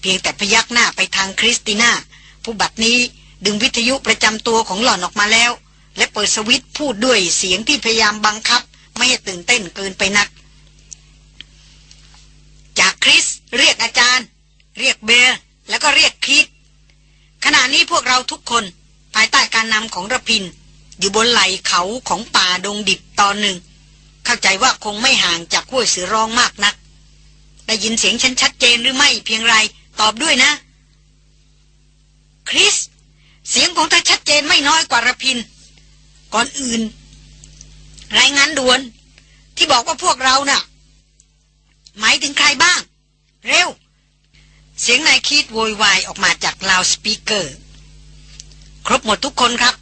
เพียงแต่พยักหน้าไปทางคริสติน่า ผู้บัดนี้ดึงวิทยุประจำตัวของหล่อนออกมาแล้ว และเปิดสวิตช์พูดด้วยเสียงที่พยายามบังคับ ไม่ให้ตื่นเต้นเกินไปนัก จากคริสเรียกอาจารย์ เรียกเบร์แล้วก็เรียกคิดขณะนี้พวกเราทุกคนภายใต้การนำของระพิน อยู่บนไหล่เขาของป่าดงดิบตอนหนึ่ง เข้าใจว่าคงไม่ห่างจากห้วยเสือร้องมากนัก ได้ยินเสียงฉันชัดเจนหรือไม่เพียงไร ตอบด้วยนะ คริส เสียงของเธอชัดเจนไม่น้อยกว่าระพิน ก่อนอื่น รายงานด่วน ที่บอกว่าพวกเรานะ่ะ หมายถึงใครบ้าง เร็ว เสียงนายคีธโวยวายออกมาจาก loudspeaker ครบหมดทุกคนครับ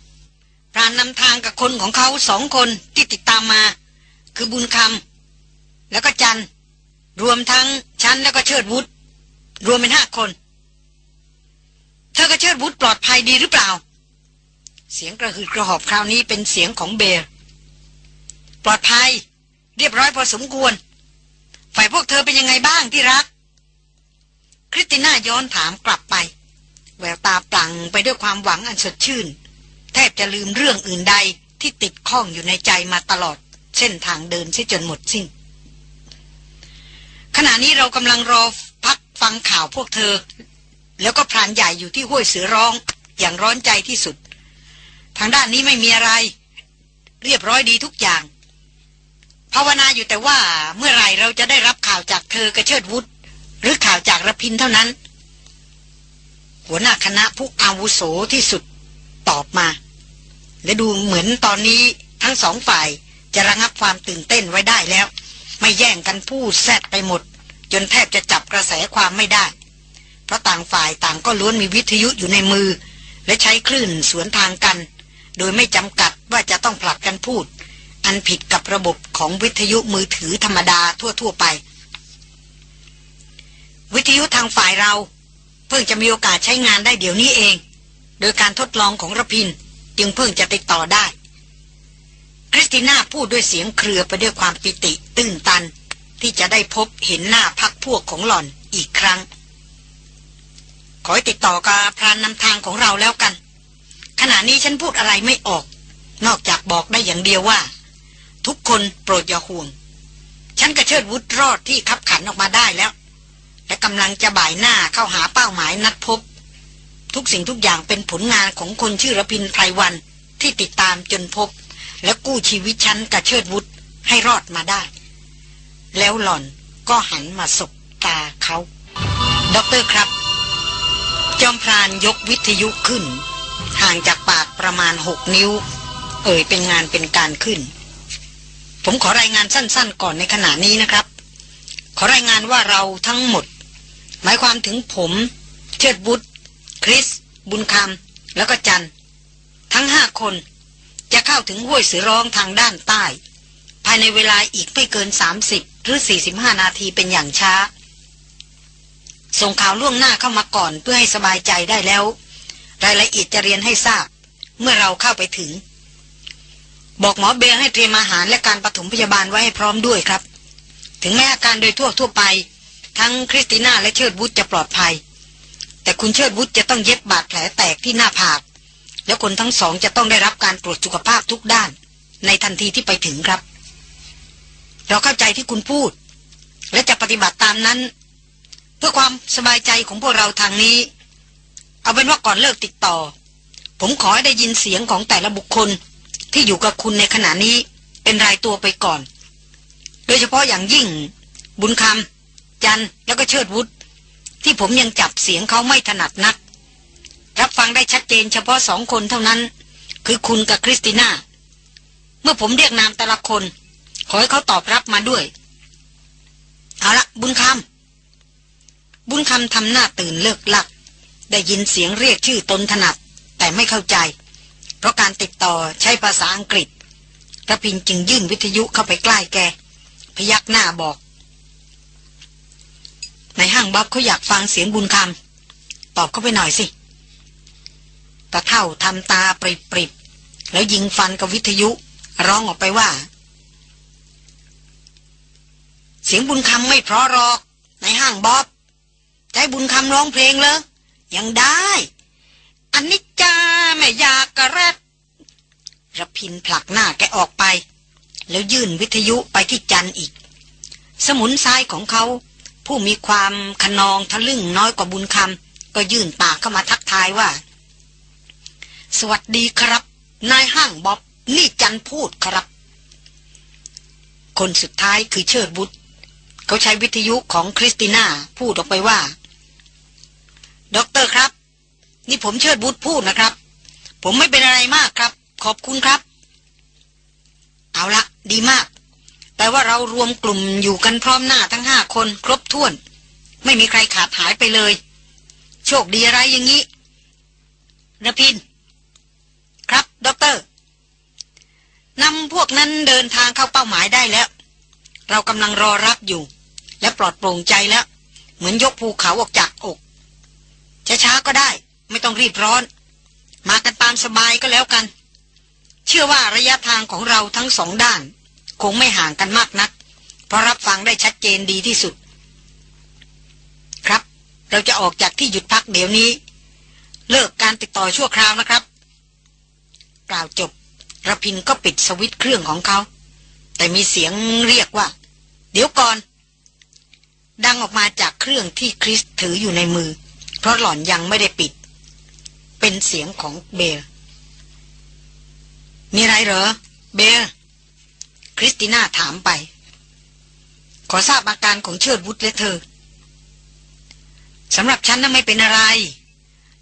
พรานนำทางกับคนของเขาสองคนที่ติดตามมา คือบุญคำแล้วก็จัน รวมทั้งฉันแล้วก็เชิดวุธรวมเป็นห้าคน เธอกับเชิดวุธปลอดภัยดีหรือเปล่า เสียงกระหืดกระหอบคราวนี้เป็นเสียงของเบลปลอดภัย เรียบร้อยพอสมควร ฝ่ายพวกเธอเป็นยังไงบ้างที่รัก คริสติน่าย้อนถามกลับไป แววตาปลั่งไปด้วยความหวังอันสดชื่น แทบจะลืมเรื่องอื่นใดที่ติดข้องอยู่ในใจมาตลอด เส้นทางเดินเสียจนหมดสิ้น ณะนี้เรากำลังรอพักฟังข่าวพวกเธอ แล้วก็พรานใหญ่อยู่ที่ห้วยเสือร้องอย่างร้อนใจที่สุด ทางด้านนี้ไม่มีอะไร เรียบร้อยดีทุกอย่าง ภาวนาอยู่แต่ว่าเมื่อไรเราจะได้รับข่าวจากเธอกระเชิดวุฒหรือข่าวจากระพินเท่านั้น หัวหน้าคณะผู้อาวุโสที่สุดตอบมา และดูเหมือนตอนนี้ทั้งสองฝ่ายจะระงับความตื่นเต้นไว้ได้แล้ว ไม่แย่งกันพูดแซดไปหมด จนแทบจะจับกระแสความไม่ได้ เพราะต่างฝ่ายต่างก็ล้วนมีวิทยุอยู่ในมือ และใช้คลื่นสวนทางกัน โดยไม่จำกัดว่าจะต้องผลัดกันพูด อันผิดกับระบบของวิทยุมือถือธรรมดาทั่ว ๆ ไป วิทยุทางฝ่ายเรา เพิ่งจะมีโอกาสใช้งานได้เดี๋ยวนี้เอง โดยการทดลองของระพินจึงเพิ่งจะติดต่อได้คริสติน่าพูดด้วยเสียงเครือไปด้วยความปิติ ตื้นตัน ที่จะได้พบเห็นหน้าพักพวกของหล่อนอีกครั้ง ขอให้ติดต่อกับพรานนำทางของเราแล้วกัน ขณะนี้ฉันพูดอะไรไม่ออก นอกจากบอกได้อย่างเดียวว่า ทุกคนโปรดอย่าห่วง ฉันกระเชิดวุฒรอดที่ขับขันออกมาได้แล้ว และกำลังจะบ่ายหน้าเข้าหาเป้าหมายนัดพบ ทุกสิ่งทุกอย่างเป็นผลงานของคนชื่อระพินไพรวันที่ติดตามจนพบ และกู้ชีวิตฉันกระเชิดวุฒให้รอดมาได้ แล้วหล่อนก็หันมาสบตาเขาด็อกเตอร์ครับ จอมพรานยกวิทยุขึ้น ห่างจากปากประมาณหกนิ้ว เอ่ยเป็นงานเป็นการขึ้น ผมขอรายงานสั้นๆ ก่อนในขณะนี้นะครับ ขอรายงานว่าเราทั้งหมด หมายความถึงผม เชิดบุตรคริส บุญคำแล้วก็จันทั้งห้าคนจะเข้าถึงห้วยสือร้องทางด้านใต้ ภายในเวลาอีกไม่เกิน30ห รือ 45 นาทีเป็นอย่างช้า ส่งข่าวล่วงหน้าเข้ามาก่อนเพื่อให้สบายใจได้แล้ว รายละเอียดจะเรียนให้ทราบ เมื่อเราเข้าไปถึง บอกหมอเบลให้เตรียมอาหารและการปฐมพยาบาลไว้ให้พร้อมด้วยครับ ถึงแม้อาการโดยทั่วทั่วไป ทั้งคริสติน่าและเชิดบุตจะปลอดภัย แต่คุณเชิดบุตจะต้องเย็บบาดแผลแตกที่หน้าผาก แล้วคนทั้งสองจะต้องได้รับการตรวจสุขภาพทุกด้าน ในทันทีที่ไปถึงครับ เราเข้าใจที่คุณพูด และจะปฏิบัติตามนั้น เพื่อความสบายใจของพวกเราทางนี้ เอาเป็นว่าก่อนเลิกติดต่อ ผมขอให้ได้ยินเสียงของแต่ละบุคคลที่อยู่กับคุณในขณะนี้เป็นรายตัวไปก่อน โดยเฉพาะอย่างยิ่ง บุญคำจันแล้วก็เชิดวุฒที่ผมยังจับเสียงเขาไม่ถนัดนัก รับฟังได้ชัดเจนเฉพาะสองคนเท่านั้น คือคุณกับคริสติน่า เมื่อผมเรียกนามแต่ละคน ขอให้เขาตอบรับมาด้วย เอาละบุญคำบุญคำทำหน้าตื่นเลิกลัก ได้ยินเสียงเรียกชื่อตนถนัด แต่ไม่เข้าใจ เพราะการติดต่อใช้ภาษาอังกฤษระพินจึงยื่นวิทยุเข้าไปใกล้แก พยักหน้าบอกในห้างบ๊อบเขาอยากฟังเสียงบุญคำตอบเขาไปหน่อยสิตาเท่าทำตาปริบปริบแล้วยิงฟันกับวิทยุ ร้องออกไปว่า เสียงบุญคำไม่เพราะหรอก ในห้างบ๊อบใจบุญคำร้องเพลงเลยยังได้ อันนี้จ้าแม่ยากกระแรดระพินผลักหน้าแกออกไป แล้วยื่นวิทยุไปที่จันอีก สมุนซ้ายของเขา ผู้มีความขนองทะลึ่งน้อยกว่าบุญคำก็ยื่นปากเข้ามาทักทายว่า สวัสดีครับ นายห้างบ๊อบนี่จันพูดครับ คนสุดท้ายคือเชิดวุธ เขาใช้วิทยุของคริสติน่าพูดออกไปว่า ด็อกเตอร์ครับ นี่ผมเชิดวุธพูดนะครับ ผมไม่เป็นอะไรมากครับ ขอบคุณครับ เอาละดีมาก แต่ว่าเรารวมกลุ่มอยู่กันพร้อมหน้าทั้งห้าคนครบถ้วน ไม่มีใครขาดหายไปเลย โชคดีอะไรอย่างนี้รพินทร์ ครับ ด็อกเตอร์นำพวกนั้นเดินทางเข้าเป้าหมายได้แล้ว เรากำลังรอรับอยู่ และปลอดโปร่งใจแล้ว เหมือนยกภูเขาออกจากอก ช้าๆก็ได้ ไม่ต้องรีบร้อน มากันตามสบายก็แล้วกัน เชื่อว่าระยะทางของเราทั้งสองด้าน คงไม่ห่างกันมากนัก เพราะรับฟังได้ชัดเจนดีที่สุด ครับ เราจะออกจากที่หยุดพักเดี๋ยวนี้ เลิกการติดต่อชั่วคราวนะครับ กล่าวจบระพินก็ปิดสวิตช์เครื่องของเขา แต่มีเสียงเรียกว่า เดี๋ยวก่อน ดังออกมาจากเครื่องที่คริสถืออยู่ในมือ เพราะหล่อนยังไม่ได้ปิด เป็นเสียงของเบล มีอะไรเหรอ เบล คริสติน่าถามไป ขอทราบอาการของเชิดวุฒและเธอสำหรับฉันน่ะไม่เป็นอะไร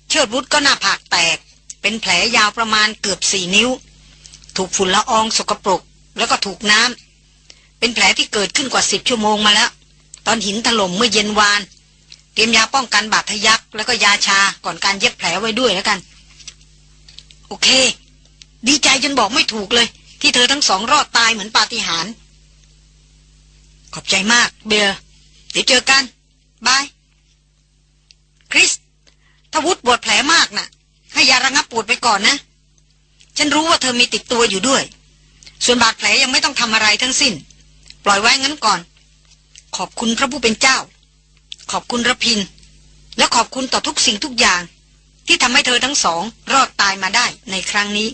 เชิดวุฒก็หน้าผากแตก เป็นแผลยาวประมาณเกือบสี่นิ้ว ถูกฝุ่นละอองสกปรก แล้วก็ถูกน้ำเป็นแผลที่เกิดขึ้นกว่าสิบชั่วโมงมาแล้ว ตอนหินถล่มเมื่อเย็นวาน เตรียมยาป้องกันบาดทะยักแล้วก็ยาชาก่อนการเย็บแผลไว้ด้วยแล้วกัน โอเค ดีใจจนบอกไม่ถูกเลย ที่เธอทั้งสองรอดตายเหมือนปาฏิหาริย์ขอบใจมาก เบลเดี๋ยวเจอกันบายคริสถ้าวุฒปวดแผลมากนะ่ะ ให้ยาระงับปวดไปก่อนนะ ฉันรู้ว่าเธอมีติดตัวอยู่ด้วย ส่วนบาดแผลยังไม่ต้องทำอะไรทั้งสิ้น ปล่อยไว้งั้นก่อน ขอบคุณพระผู้เป็นเจ้า ขอบคุณระพิน และขอบคุณต่อทุกสิ่งทุกอย่าง ที่ทำให้เธอทั้งสอง รอดตายมาได้ในครั้งนี้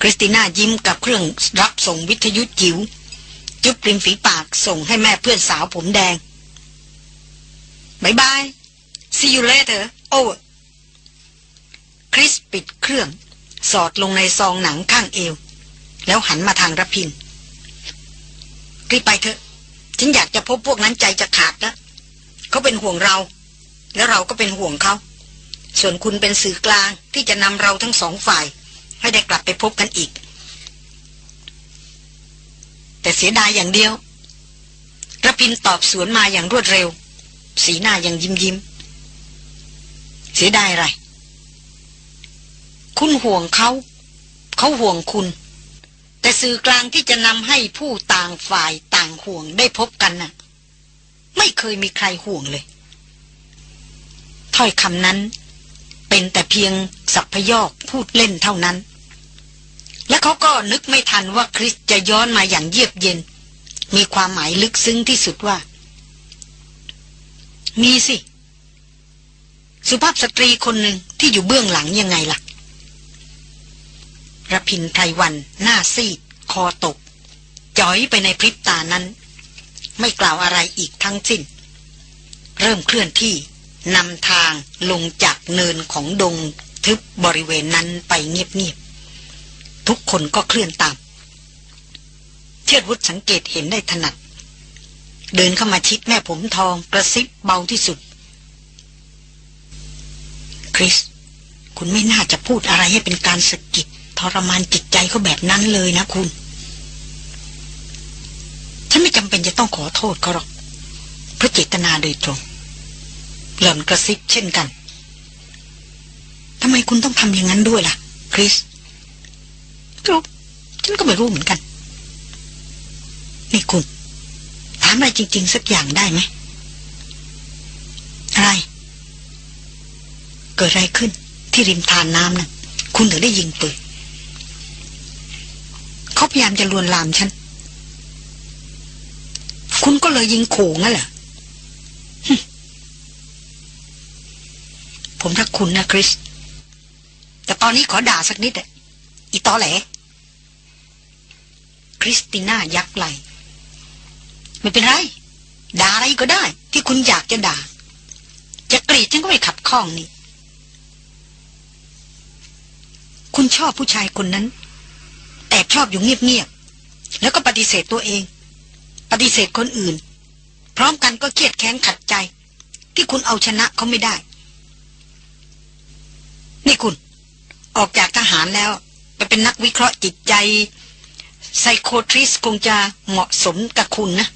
คริสติน่ายิ้มกับเครื่องรับส่งวิทยุจิว๋วจุบริมฝีปากส่งให้แม่เพื่อนสาวผมแดงบายบาย see you later over คริสปิดเครื่อง สอดลงในซองหนังข้างเอว แล้วหันมาทางรพิน รีบไปเถอะฉันอยากจะพบพวกนั้นใจจะขาดแล้วเขาเป็นห่วงเรา แล้วเราก็เป็นห่วงเขา ส่วนคุณเป็นสื่อกลางที่จะนำเราทั้งสองฝ่าย ให้ได้กลับไปพบกันอีก แต่เสียดายอย่างเดียวระพินตอบสวนมาอย่างรวดเร็ว สีหน้ายังยิ้มยิ้ม เสียดายอะไร คุณห่วงเขา เขาห่วงคุณ แต่สื่อกลางที่จะนำให้ผู้ต่างฝ่ายต่างห่วงได้พบกันน่ะ ไม่เคยมีใครห่วงเลย ถ้อยคำนั้น เป็นแต่เพียงสัพพยอกพูดเล่นเท่านั้น และเขาก็นึกไม่ทันว่าคริสจะย้อนมาอย่างเยือกเย็น มีความหมายลึกซึ้งที่สุดว่า มีสิ สุภาพสตรีคนหนึ่งที่อยู่เบื้องหลังยังไงล่ะ ระพินไพรวันหน้าซีด คอตกจ่อยไปในพริบตานั้น ไม่กล่าวอะไรอีกทั้งสิ้น เริ่มเคลื่อนที่นำทางลงจากเนินของดงทึบบริเวณนั้นไปเงียบๆทุกคนก็เคลื่อนตาม เชิดวุฒสังเกตเห็นได้ถนัด เดินเข้ามาชิดแม่ผมทองกระซิบเบาที่สุด คริส คุณไม่น่าจะพูดอะไรให้เป็นการสะกิด ทรมานจิตใจเขาแบบนั้นเลยนะคุณ ฉันไม่จำเป็นจะต้องขอโทษเขาหรอก เพราะเจตนาโดยตรง หล่อนกระซิบเช่นกันทำไมคุณต้องทำอย่างนั้นด้วยล่ะ คริสก็ฉันก็ไม่รู้เหมือนกัน นี่คุณ ถามอะไรจริง ๆ สักอย่างได้ไหมอะไรเกิดอะไรขึ้นที่ริมทานน้ำนะ่ะ คุณถึงได้ยิงปืน เขาพยายามจะลวนลามฉัน คุณก็เลยยิงขู่งั้นเหรอผมรักคุณนะคริส แต่ตอนนี้ขอด่าสักนิดอะอีตอแหล คริสติน่ายักไหลไม่เป็นไร ด่าอะไรก็ได้ ที่คุณอยากจะด่า จะกรีดฉันก็ไม่ขัดข้องนี่ คุณชอบผู้ชายคนนั้น แอบชอบอยู่เงียบๆแล้วก็ปฏิเสธตัวเอง ปฏิเสธคนอื่น พร้อมกันก็เครียดแค้นขัดใจ ที่คุณเอาชนะเขาไม่ได้ นี่คุณ ออกจากทหารแล้ว ไปเป็นนักวิเคราะห์จิตใจไซโคทริสคงจะเหมาะสมกับคุณนะ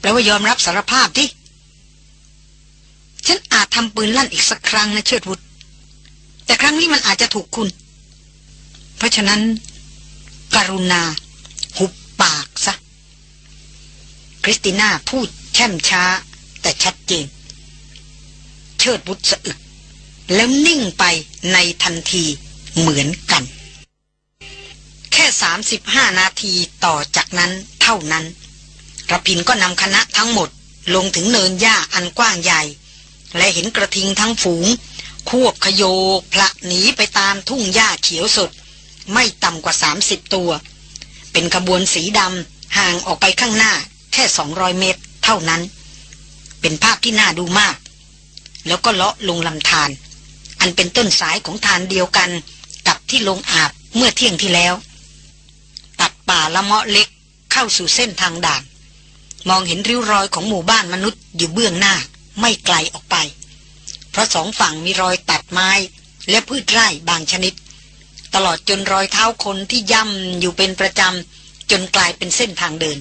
แปลว่ายอมรับสารภาพที่ฉันอาจทำปืนลั่นอีกสักครั้งนะเชิดวุฒแต่ครั้งนี้มันอาจจะถูกคุณ เพราะฉะนั้น กรุณา หุบปากซะ คริสติน่าพูดแช่มช้า แต่ชัดเจน เชิดบุตรสะอึก แล้วนิ่งไปในทันทีเหมือนกัน แค่สามสิบห้านาทีต่อจากนั้นเท่านั้นระพินก็นำคณะทั้งหมดลงถึงเนินหญ้าอันกว้างใหญ่ และเห็นกระทิงทั้งฝูง ควบขยโยกพละหนีไปตามทุ่งหญ้าเขียวสด ไม่ต่ำกว่าสามสิบตัว เป็นขบวนสีดำห่างออกไปข้างหน้าแค่สองรอยเมตร เท่านั้น เป็นภาพที่น่าดูมาก แล้วก็เลาะลงลำธารอันเป็นต้นสายของทานเดียวกันกับที่ลงอาบเมื่อเที่ยงที่แล้ว ตัดป่าละเมาะเล็กเข้าสู่เส้นทางด่าน มองเห็นริ้วรอยของหมู่บ้านมนุษย์อยู่เบื้องหน้าไม่ไกลออกไป เพราะสองฝั่งมีรอยตัดไม้และพืชไร่บางชนิด ตลอดจนรอยเท้าคนที่ย่ำอยู่เป็นประจำจนกลายเป็นเส้นทางเดิน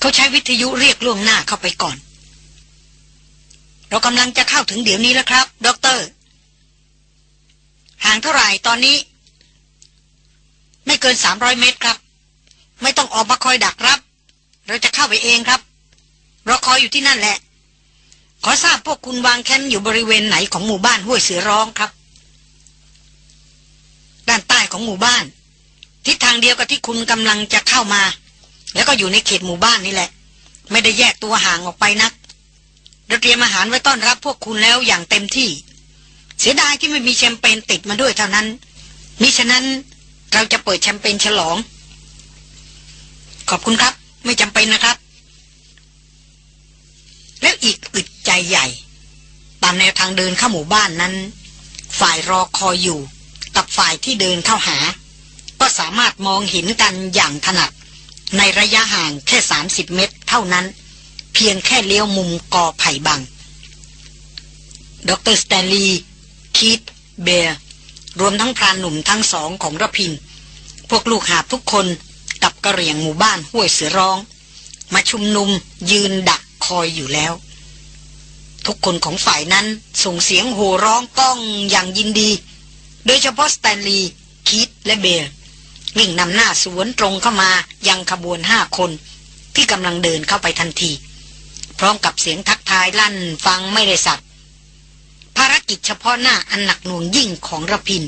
เขาใช้วิทยุเรียกล่วงหน้าเข้าไปก่อน เรากำลังจะเข้าถึงเดี๋ยวนี้แล้วครับ ด็อกเตอร์ ห่างเท่าไหร่ตอนนี้ ไม่เกินสามร้อยเมตรครับ ไม่ต้องออกมาคอยดักรับ เราจะเข้าไปเองครับเราคอยอยู่ที่นั่นแหละ ขอทราบพวกคุณวางแคมป์อยู่บริเวณไหนของหมู่บ้านห้วยเสือร้องครับ ด้านใต้ของหมู่บ้าน ทิศทางเดียวกับที่คุณกำลังจะเข้ามา แล้วก็อยู่ในเขตหมู่บ้านนี่แหละ ไม่ได้แยกตัวห่างออกไปนักเราเตรียมอาหารไว้ต้อนรับพวกคุณแล้วอย่างเต็มที่ เสียดายที่ไม่มีแชมเปญติดมาด้วยเท่านั้นมิฉะนั้นเราจะเปิดแชมเปญฉลอง ขอบคุณครับ ไม่จำเป็นนะครับ แล้วอีกอึดใจใหญ่ ตามแนวทางเดินเข้าหมู่บ้านนั้น ฝ่ายรอคอยอยู่ กับฝ่ายที่เดินเข้าหา ก็สามารถมองเห็นกันอย่างถนัด ในระยะห่างแค่ 30 เมตรเท่านั้น เพียงแค่เลี้ยวมุมกอไผ่บัง ดรสแตนลีย์คีตเบร์รวมทั้งพรานหนุ่มทั้งสองของรพินทร์ พวกลูกหาบทุกคนกับกะเหรี่ยงหมู่บ้านห้วยเสือร้อง มาชุมนุมยืนดักคอยอยู่แล้ว ทุกคนของฝ่ายนั้นส่งเสียงโห่ร้องก้องอย่างยินดี โดยเฉพาะสแตนลีย์คีตและเบร์วิ่งนำหน้าสวนตรงเข้ามายังขบวนห้าคน ที่กำลังเดินเข้าไปทันที พร้อมกับเสียงทักทายลั่นฟังไม่ได้ศัพท์ภารกิจเฉพาะหน้าอันหนักหน่วงยิ่งของรพินทร์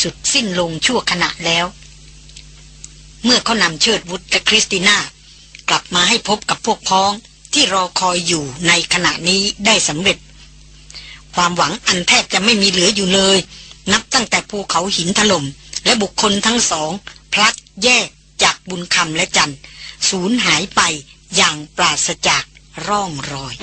สุดสิ้นลงชั่วขณะแล้ว เมื่อเขานำเชิดวุธและคริสติน่ากลับมาให้พบกับพวกพ้องที่รอคอยอยู่ในขณะนี้ได้สำเร็จ ความหวังอันแทบจะไม่มีเหลืออยู่เลย นับตั้งแต่ภูเขาหินถล่มและบุคคลทั้งสอง พลัดแยกจากบุญคำและจันทร์สูญหายไปอย่างปราศจากร่องรอย